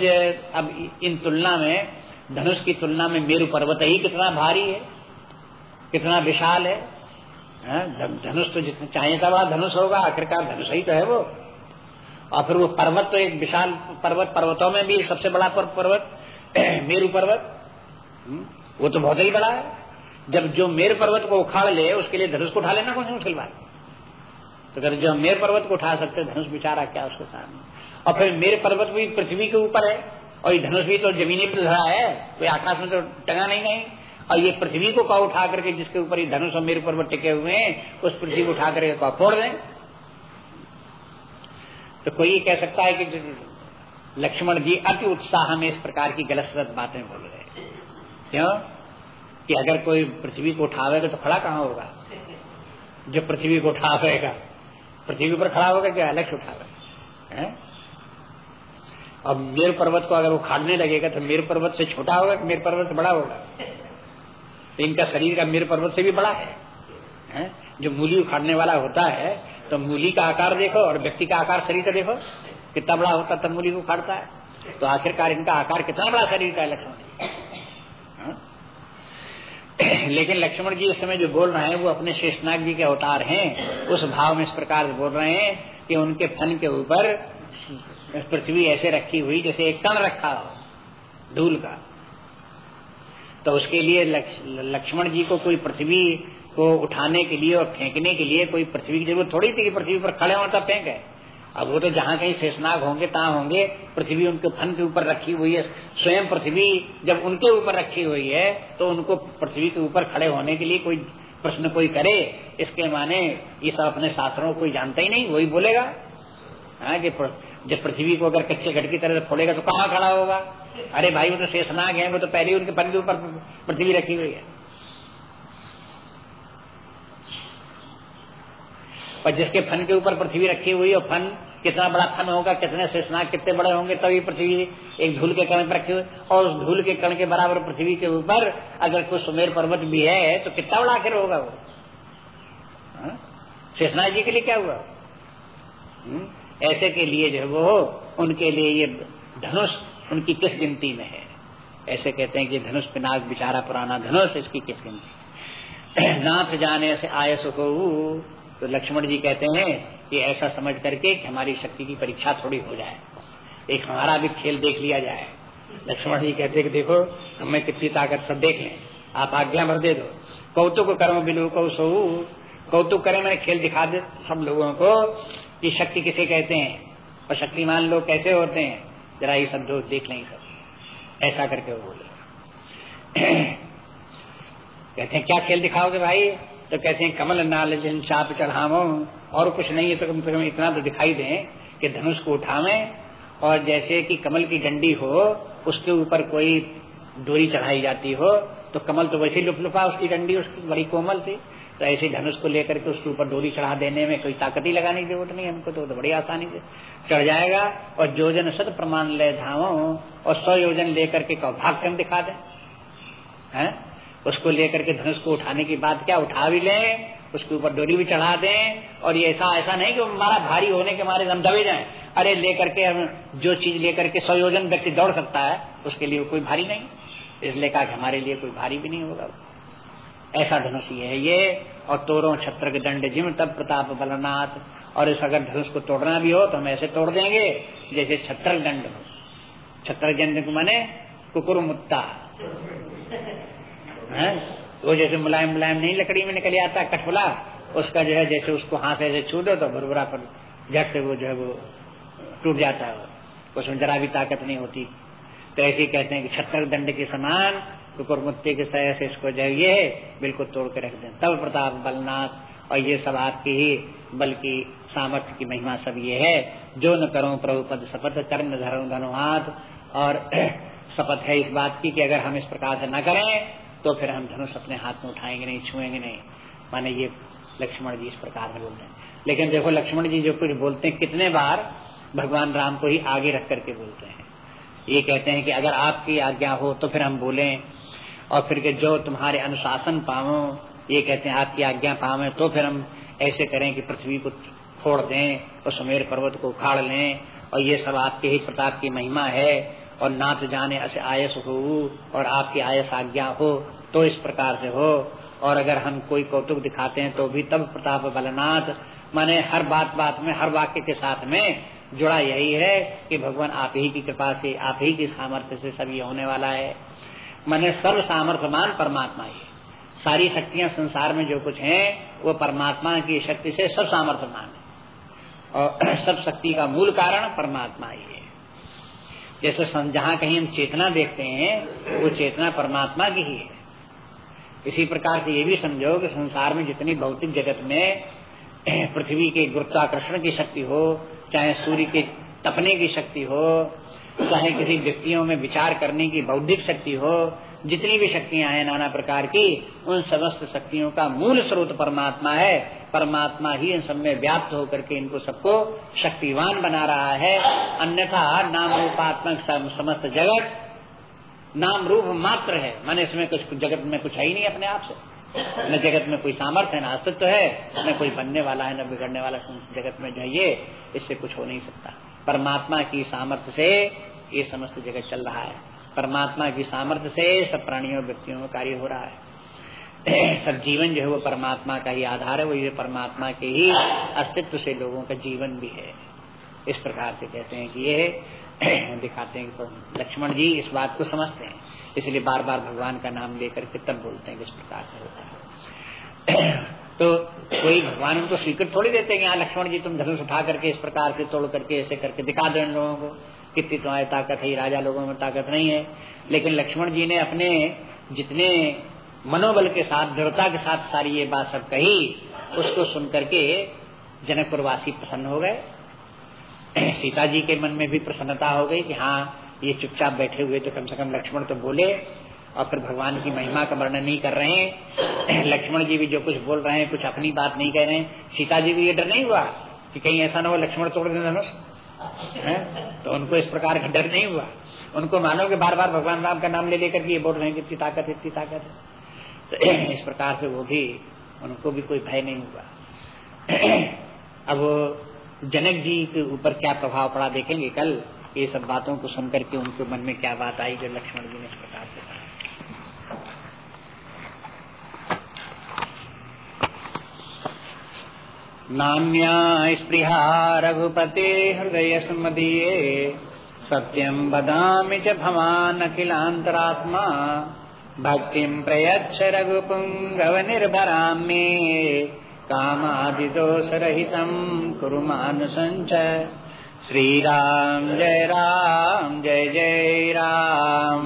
[SPEAKER 1] अब इन तुलना में धनुष की तुलना में मेरु पर्वत ही कितना भारी है कितना विशाल है धनुष तो जितना चाहिए था वहाँ धनुष होगा आखिरकार धनुष ही तो है वो। और फिर वो पर्वत तो एक विशाल पर्वत पर्वतों में भी सबसे बड़ा पर्वत मेरु पर्वत हम्म, वो तो बहुत ही बड़ा है। जब जो मेर पर्वत को उखाड़ ले उसके लिए धनुष को उठा लेना कौन सी मुश्किल बात? तो अगर जो मेर पर्वत को उठा सकते धनुष बिचारा क्या उसके सामने? और फिर मेरे पर्वत भी पृथ्वी के ऊपर है, और ये धनुष भी तो जमीनी पर धरा है, कोई आकाश में तो टंगा नहीं नहीं और ये पृथ्वी को कहा उठा करके जिसके ऊपर ये धनुष और मेरे पर्वत टिके हुए हैं, उस पृथ्वी को उठा करके कहा फोड़ दें। तो कोई कह सकता है कि लक्ष्मण जी अति उत्साह में इस प्रकार की गलत सलत बातें बोल रहे क्यों? कि अगर कोई पृथ्वी को उठावेगा तो खड़ा कहाँ होगा? जो पृथ्वी को उठावेगा पृथ्वी पर खड़ा होगा क्या? अलग उठावेगा। अब मेर पर्वत को अगर वो खाड़ने लगेगा तो मेर पर्वत से छोटा होगा मेर पर्वत से बड़ा होगा? इनका शरीर का मेर पर्वत से भी बड़ा है, है? जो मूली उखाड़ने वाला होता है तो मूली का आकार देखो और व्यक्ति का आकार शरीर का देखो। कितना बड़ा होता तब मूली को उखाड़ता है। तो आखिरकार इनका आकार कितना बड़ा शरीर का लक्ष्मण? लेकिन लक्ष्मण जी इस समय जो बोल रहे हैं वो अपने शेषनाग जी के अवतार हैं। उस भाव में इस प्रकार बोल रहे हैं कि उनके फन के ऊपर पृथ्वी ऐसे रखी हुई जैसे एक कण रखा हो, धूल का। तो उसके लिए लक्ष्मण जी को कोई पृथ्वी को उठाने के लिए और फेंकने के लिए कोई पृथ्वी की ज़रूरत थोड़ी थी कि पृथ्वी पर खड़े होता फेंक। है अब वो तो जहाँ कहीं शेषनाग होंगे, तहाँ होंगे। पृथ्वी उनके फन के ऊपर रखी हुई है। स्वयं पृथ्वी जब उनके ऊपर रखी हुई है तो उनको पृथ्वी के ऊपर खड़े होने के लिए कोई प्रश्न कोई करे। इसके माने ये सब अपने शास्त्रों को जानता ही नहीं, वही बोलेगा। हाँ कि जब पृथ्वी को अगर कच्चे घट की तरह से फोड़ेगा तो कहाँ खड़ा होगा? अरे भाई, वो तो शेषनाग है, वो तो पहले उनके पन के ऊपर पृथ्वी रखी हुई है। और जिसके फन के ऊपर पृथ्वी रखी हुई और फन कितना बड़ा फन होगा, कितने शेषनाग कितने बड़े होंगे, तभी पृथ्वी एक धूल के कण पर रखी हुई और उस धूल के कण के बराबर पृथ्वी के ऊपर अगर कोई सुमेर पर्वत भी है तो कितना बड़ा आखिर होगा वो? हाँ? शेषनाग जी के लिए क्या हुआ? हुँ? ऐसे के लिए जो वो उनके लिए ये धनुष उनकी किस गिनती में है? ऐसे कहते हैं कि धनुष पिनाक बिचारा पुराना धनुष इसकी किस गिनती नाथ जाने से आय सुख तो लक्ष्मण जी कहते हैं कि ऐसा समझ करके कि हमारी शक्ति की परीक्षा थोड़ी हो जाए। एक हमारा भी खेल देख लिया जाए। लक्ष्मण जी कहते हैं कि देखो, हमें कितनी ताकत सब देख लें। आप आज्ञा भर दे दो। कौतुक कर्म बिलू कौ सो कौतुक करें, मैंने खेल दिखा दे। सब लोगों को कि शक्ति किसे कहते हैं? और शक्तिमान लोग कैसे होते हैं? जरा ये सब लोग देख लें सब। ऐसा करके वो बोले। कहते हैं, क्या खेल दिखाओगे भाई? तो कहते हैं, कमल नाल जिन चाप चढ़ावो और कुछ नहीं है तो कम से कम इतना तो दिखाई दें कि धनुष को उठावे। और जैसे कि कमल की डंडी हो, उसके ऊपर कोई डोरी चढ़ाई जाती हो तो कमल तो वैसे लुप लुपा उसकी डंडी, उसकी बड़ी कोमल थी। तो ऐसे धनुष को लेकर के उसके ऊपर डोरी चढ़ा देने में कोई ताकत ही लगाने की ज़रूरत नहीं हमको तो, तो बड़ी आसानी से चढ़ जाएगा और जोजन सत प्रमाण ले धावो और सौ योजन लेकर के भाग कर दिखा दे। है? उसको लेकर के धनुष को उठाने की बात क्या उठा भी लें उसके ऊपर डोरी भी चढ़ा दें और ये ऐसा ऐसा नहीं कि हमारा भारी होने के मारे हम दबे जाए। अरे लेकर के हम जो चीज़ लेकर के संयोजन व्यक्ति दौड़ सकता है उसके लिए कोई भारी नहीं। इसलिए कहा कि हमारे लिए कोई भारी भी नहीं होगा। ऐसा धनुष ये है ये, और तोरो छत्र के दंड जिम, तब प्रताप बलनाथ। और इस अगर धनुष को तोड़ना भी हो तो हम ऐसे तोड़ देंगे, जैसे छत्र दंड हो। छत्र दंड माने कुकुर मुत्ता है? वो जैसे मुलायम मुलायम नहीं लकड़ी में निकल आता, कठपुला, उसका जो है, जैसे उसको हाथ ऐसे छू दो तो भरभरा पर झट से वो जो है, वो टूट जाता है। उसमें जरा भी ताकत नहीं होती। तो ऐसे कहते हैं कि छत्तर दंड के समान कुकुर मुत्ते के सह से इसको जो ये बिल्कुल तोड़ के रख दें। तब प्रताप, बलनाथ और ये सब आपकी ही बल्कि सामर्थ्य की महिमा सब ये है। जो न करो प्रभु पद शपथ कर्म धर्म धनुहाथ और शपथ है इस बात की कि अगर हम इस प्रकार से न करें तो फिर हम धनुष अपने हाथ में उठाएँगे नहीं, छुएँगे नहीं। माने ये लक्ष्मण जी इस प्रकार में बोलते हैं। लेकिन देखो, लक्ष्मण जी जो कुछ बोलते हैं, कितने बार भगवान राम को ही आगे रख करके बोलते हैं। ये कहते हैं कि अगर आपकी आज्ञा हो तो फिर हम बोले और फिर के जो तुम्हारे अनुशासन पावो, ये कहते हैं, आपकी आज्ञा पावे तो फिर हम ऐसे करें कि पृथ्वी को फोड़ दें और सुमेर पर्वत को उखाड़ लें, और ये सब आपके ही प्रताप की महिमा है, और नाथ जाने ऐसे आयस हो, और आपकी आयस आज्ञा हो तो इस प्रकार से हो। और अगर हम कोई कौतुक दिखाते हैं तो भी तब प्रताप बलनाथ, माने हर बात बात में, हर वाक्य के साथ में जुड़ा यही है कि भगवान आप ही की कृपा से, आप ही की सामर्थ्य से ये होने वाला है। मैंने सर्व सामर्थ्यमान परमात्मा ही। सारी शक्तियाँ संसार में जो कुछ हैं, वो परमात्मा की शक्ति से सब सामर्थ्यमान है। और सब शक्ति का मूल कारण परमात्मा ही है। जैसे जहाँ कहीं हम चेतना देखते हैं, वो चेतना परमात्मा की ही है। इसी प्रकार से ये भी समझो कि संसार में जितनी भौतिक जगत में पृथ्वी के गुरुत्वाकर्षण की शक्ति हो, चाहे सूर्य के तपने की शक्ति हो चाहे किसी व्यक्तियों में विचार करने की बौद्धिक शक्ति हो, जितनी भी शक्तियाँ हैं नाना प्रकार की, उन समस्त शक्तियों का मूल स्रोत परमात्मा है। परमात्मा ही इन सब में व्याप्त होकर के इनको सबको शक्तिवान बना रहा है। अन्यथा नाम रूपात्मक समस्त जगत नाम रूप मात्र है। माने इसमें कुछ जगत में कुछ है ही नहीं अपने आप से। न जगत में कोई सामर्थ्य है, न अस्तित्व है, न कोई बनने वाला है, न बिगड़ने वाला जगत में जो ये इससे कुछ हो नहीं सकता। परमात्मा की सामर्थ्य से ये समस्त जगत चल रहा है। परमात्मा की सामर्थ्य से सब प्राणियों, व्यक्तियों में कार्य हो रहा है। सब जीवन जो है वो परमात्मा का ही आधार है, वो ये परमात्मा के ही अस्तित्व से लोगों का जीवन भी है। इस प्रकार से कहते हैं कि ये दिखाते हैं कि लक्ष्मण जी इस बात को समझते हैं। इसलिए बार बार भगवान का नाम लेकर के तब बोलते हैं कि इस प्रकार से होता है। तो कोई भगवान उनको स्वीकृत थोड़ी देते हैं, यहाँ लक्ष्मण जी तुम धनुष उठा करके इस प्रकार से तोड़ करके ऐसे करके दिखा दो लोगों को, कितनी तुम्हारी ताकत है राजा लोगों में ताकत नहीं है। लेकिन लक्ष्मण जी ने अपने जितने मनोबल के साथ, दृढ़ता के साथ सारी ये बात सब कही, उसको सुन करके जनकपुरवासी प्रसन्न हो गए। सीता जी के मन में भी प्रसन्नता हो गई कि हाँ ये चुपचाप बैठे हुए तो कम से कम लक्ष्मण तो बोले और फिर भगवान की महिमा का वर्णन नहीं कर रहे हैं। लक्ष्मण जी भी जो कुछ बोल रहे हैं, कुछ अपनी बात नहीं कह रहे हैं। सीता जी भी ये डर नहीं हुआ कि कहीं ऐसा ना हो लक्ष्मण तोड़ दे धनुष? तो उनको इस प्रकार का डर नहीं हुआ। उनको मानो कि बार बार भगवान राम का नाम ले लेकर के ये बोल रहे हैं इतनी ताकत इतनी ताकत। है तो इस प्रकार से वो भी, उनको भी कोई भय नहीं हुआ। अब जनक जी के ऊपर क्या प्रभाव पड़ा देखेंगे कल? ये सब बातों को सुनकर के उनके मन में क्या बात आई जो लक्ष्मण जी ने इस प्रकार से कहा नान्या स्पृहा रघुपते हृदय स्मदीये सत्यं वदामि च भवानखिलान्तरात्मा भक्तिं प्रयच्छ रघुपुङ्गवनिर्भरां मे कामादिदोषरहितं कुरु मानुसञ्च श्रीराम जय राम, जय जय राम।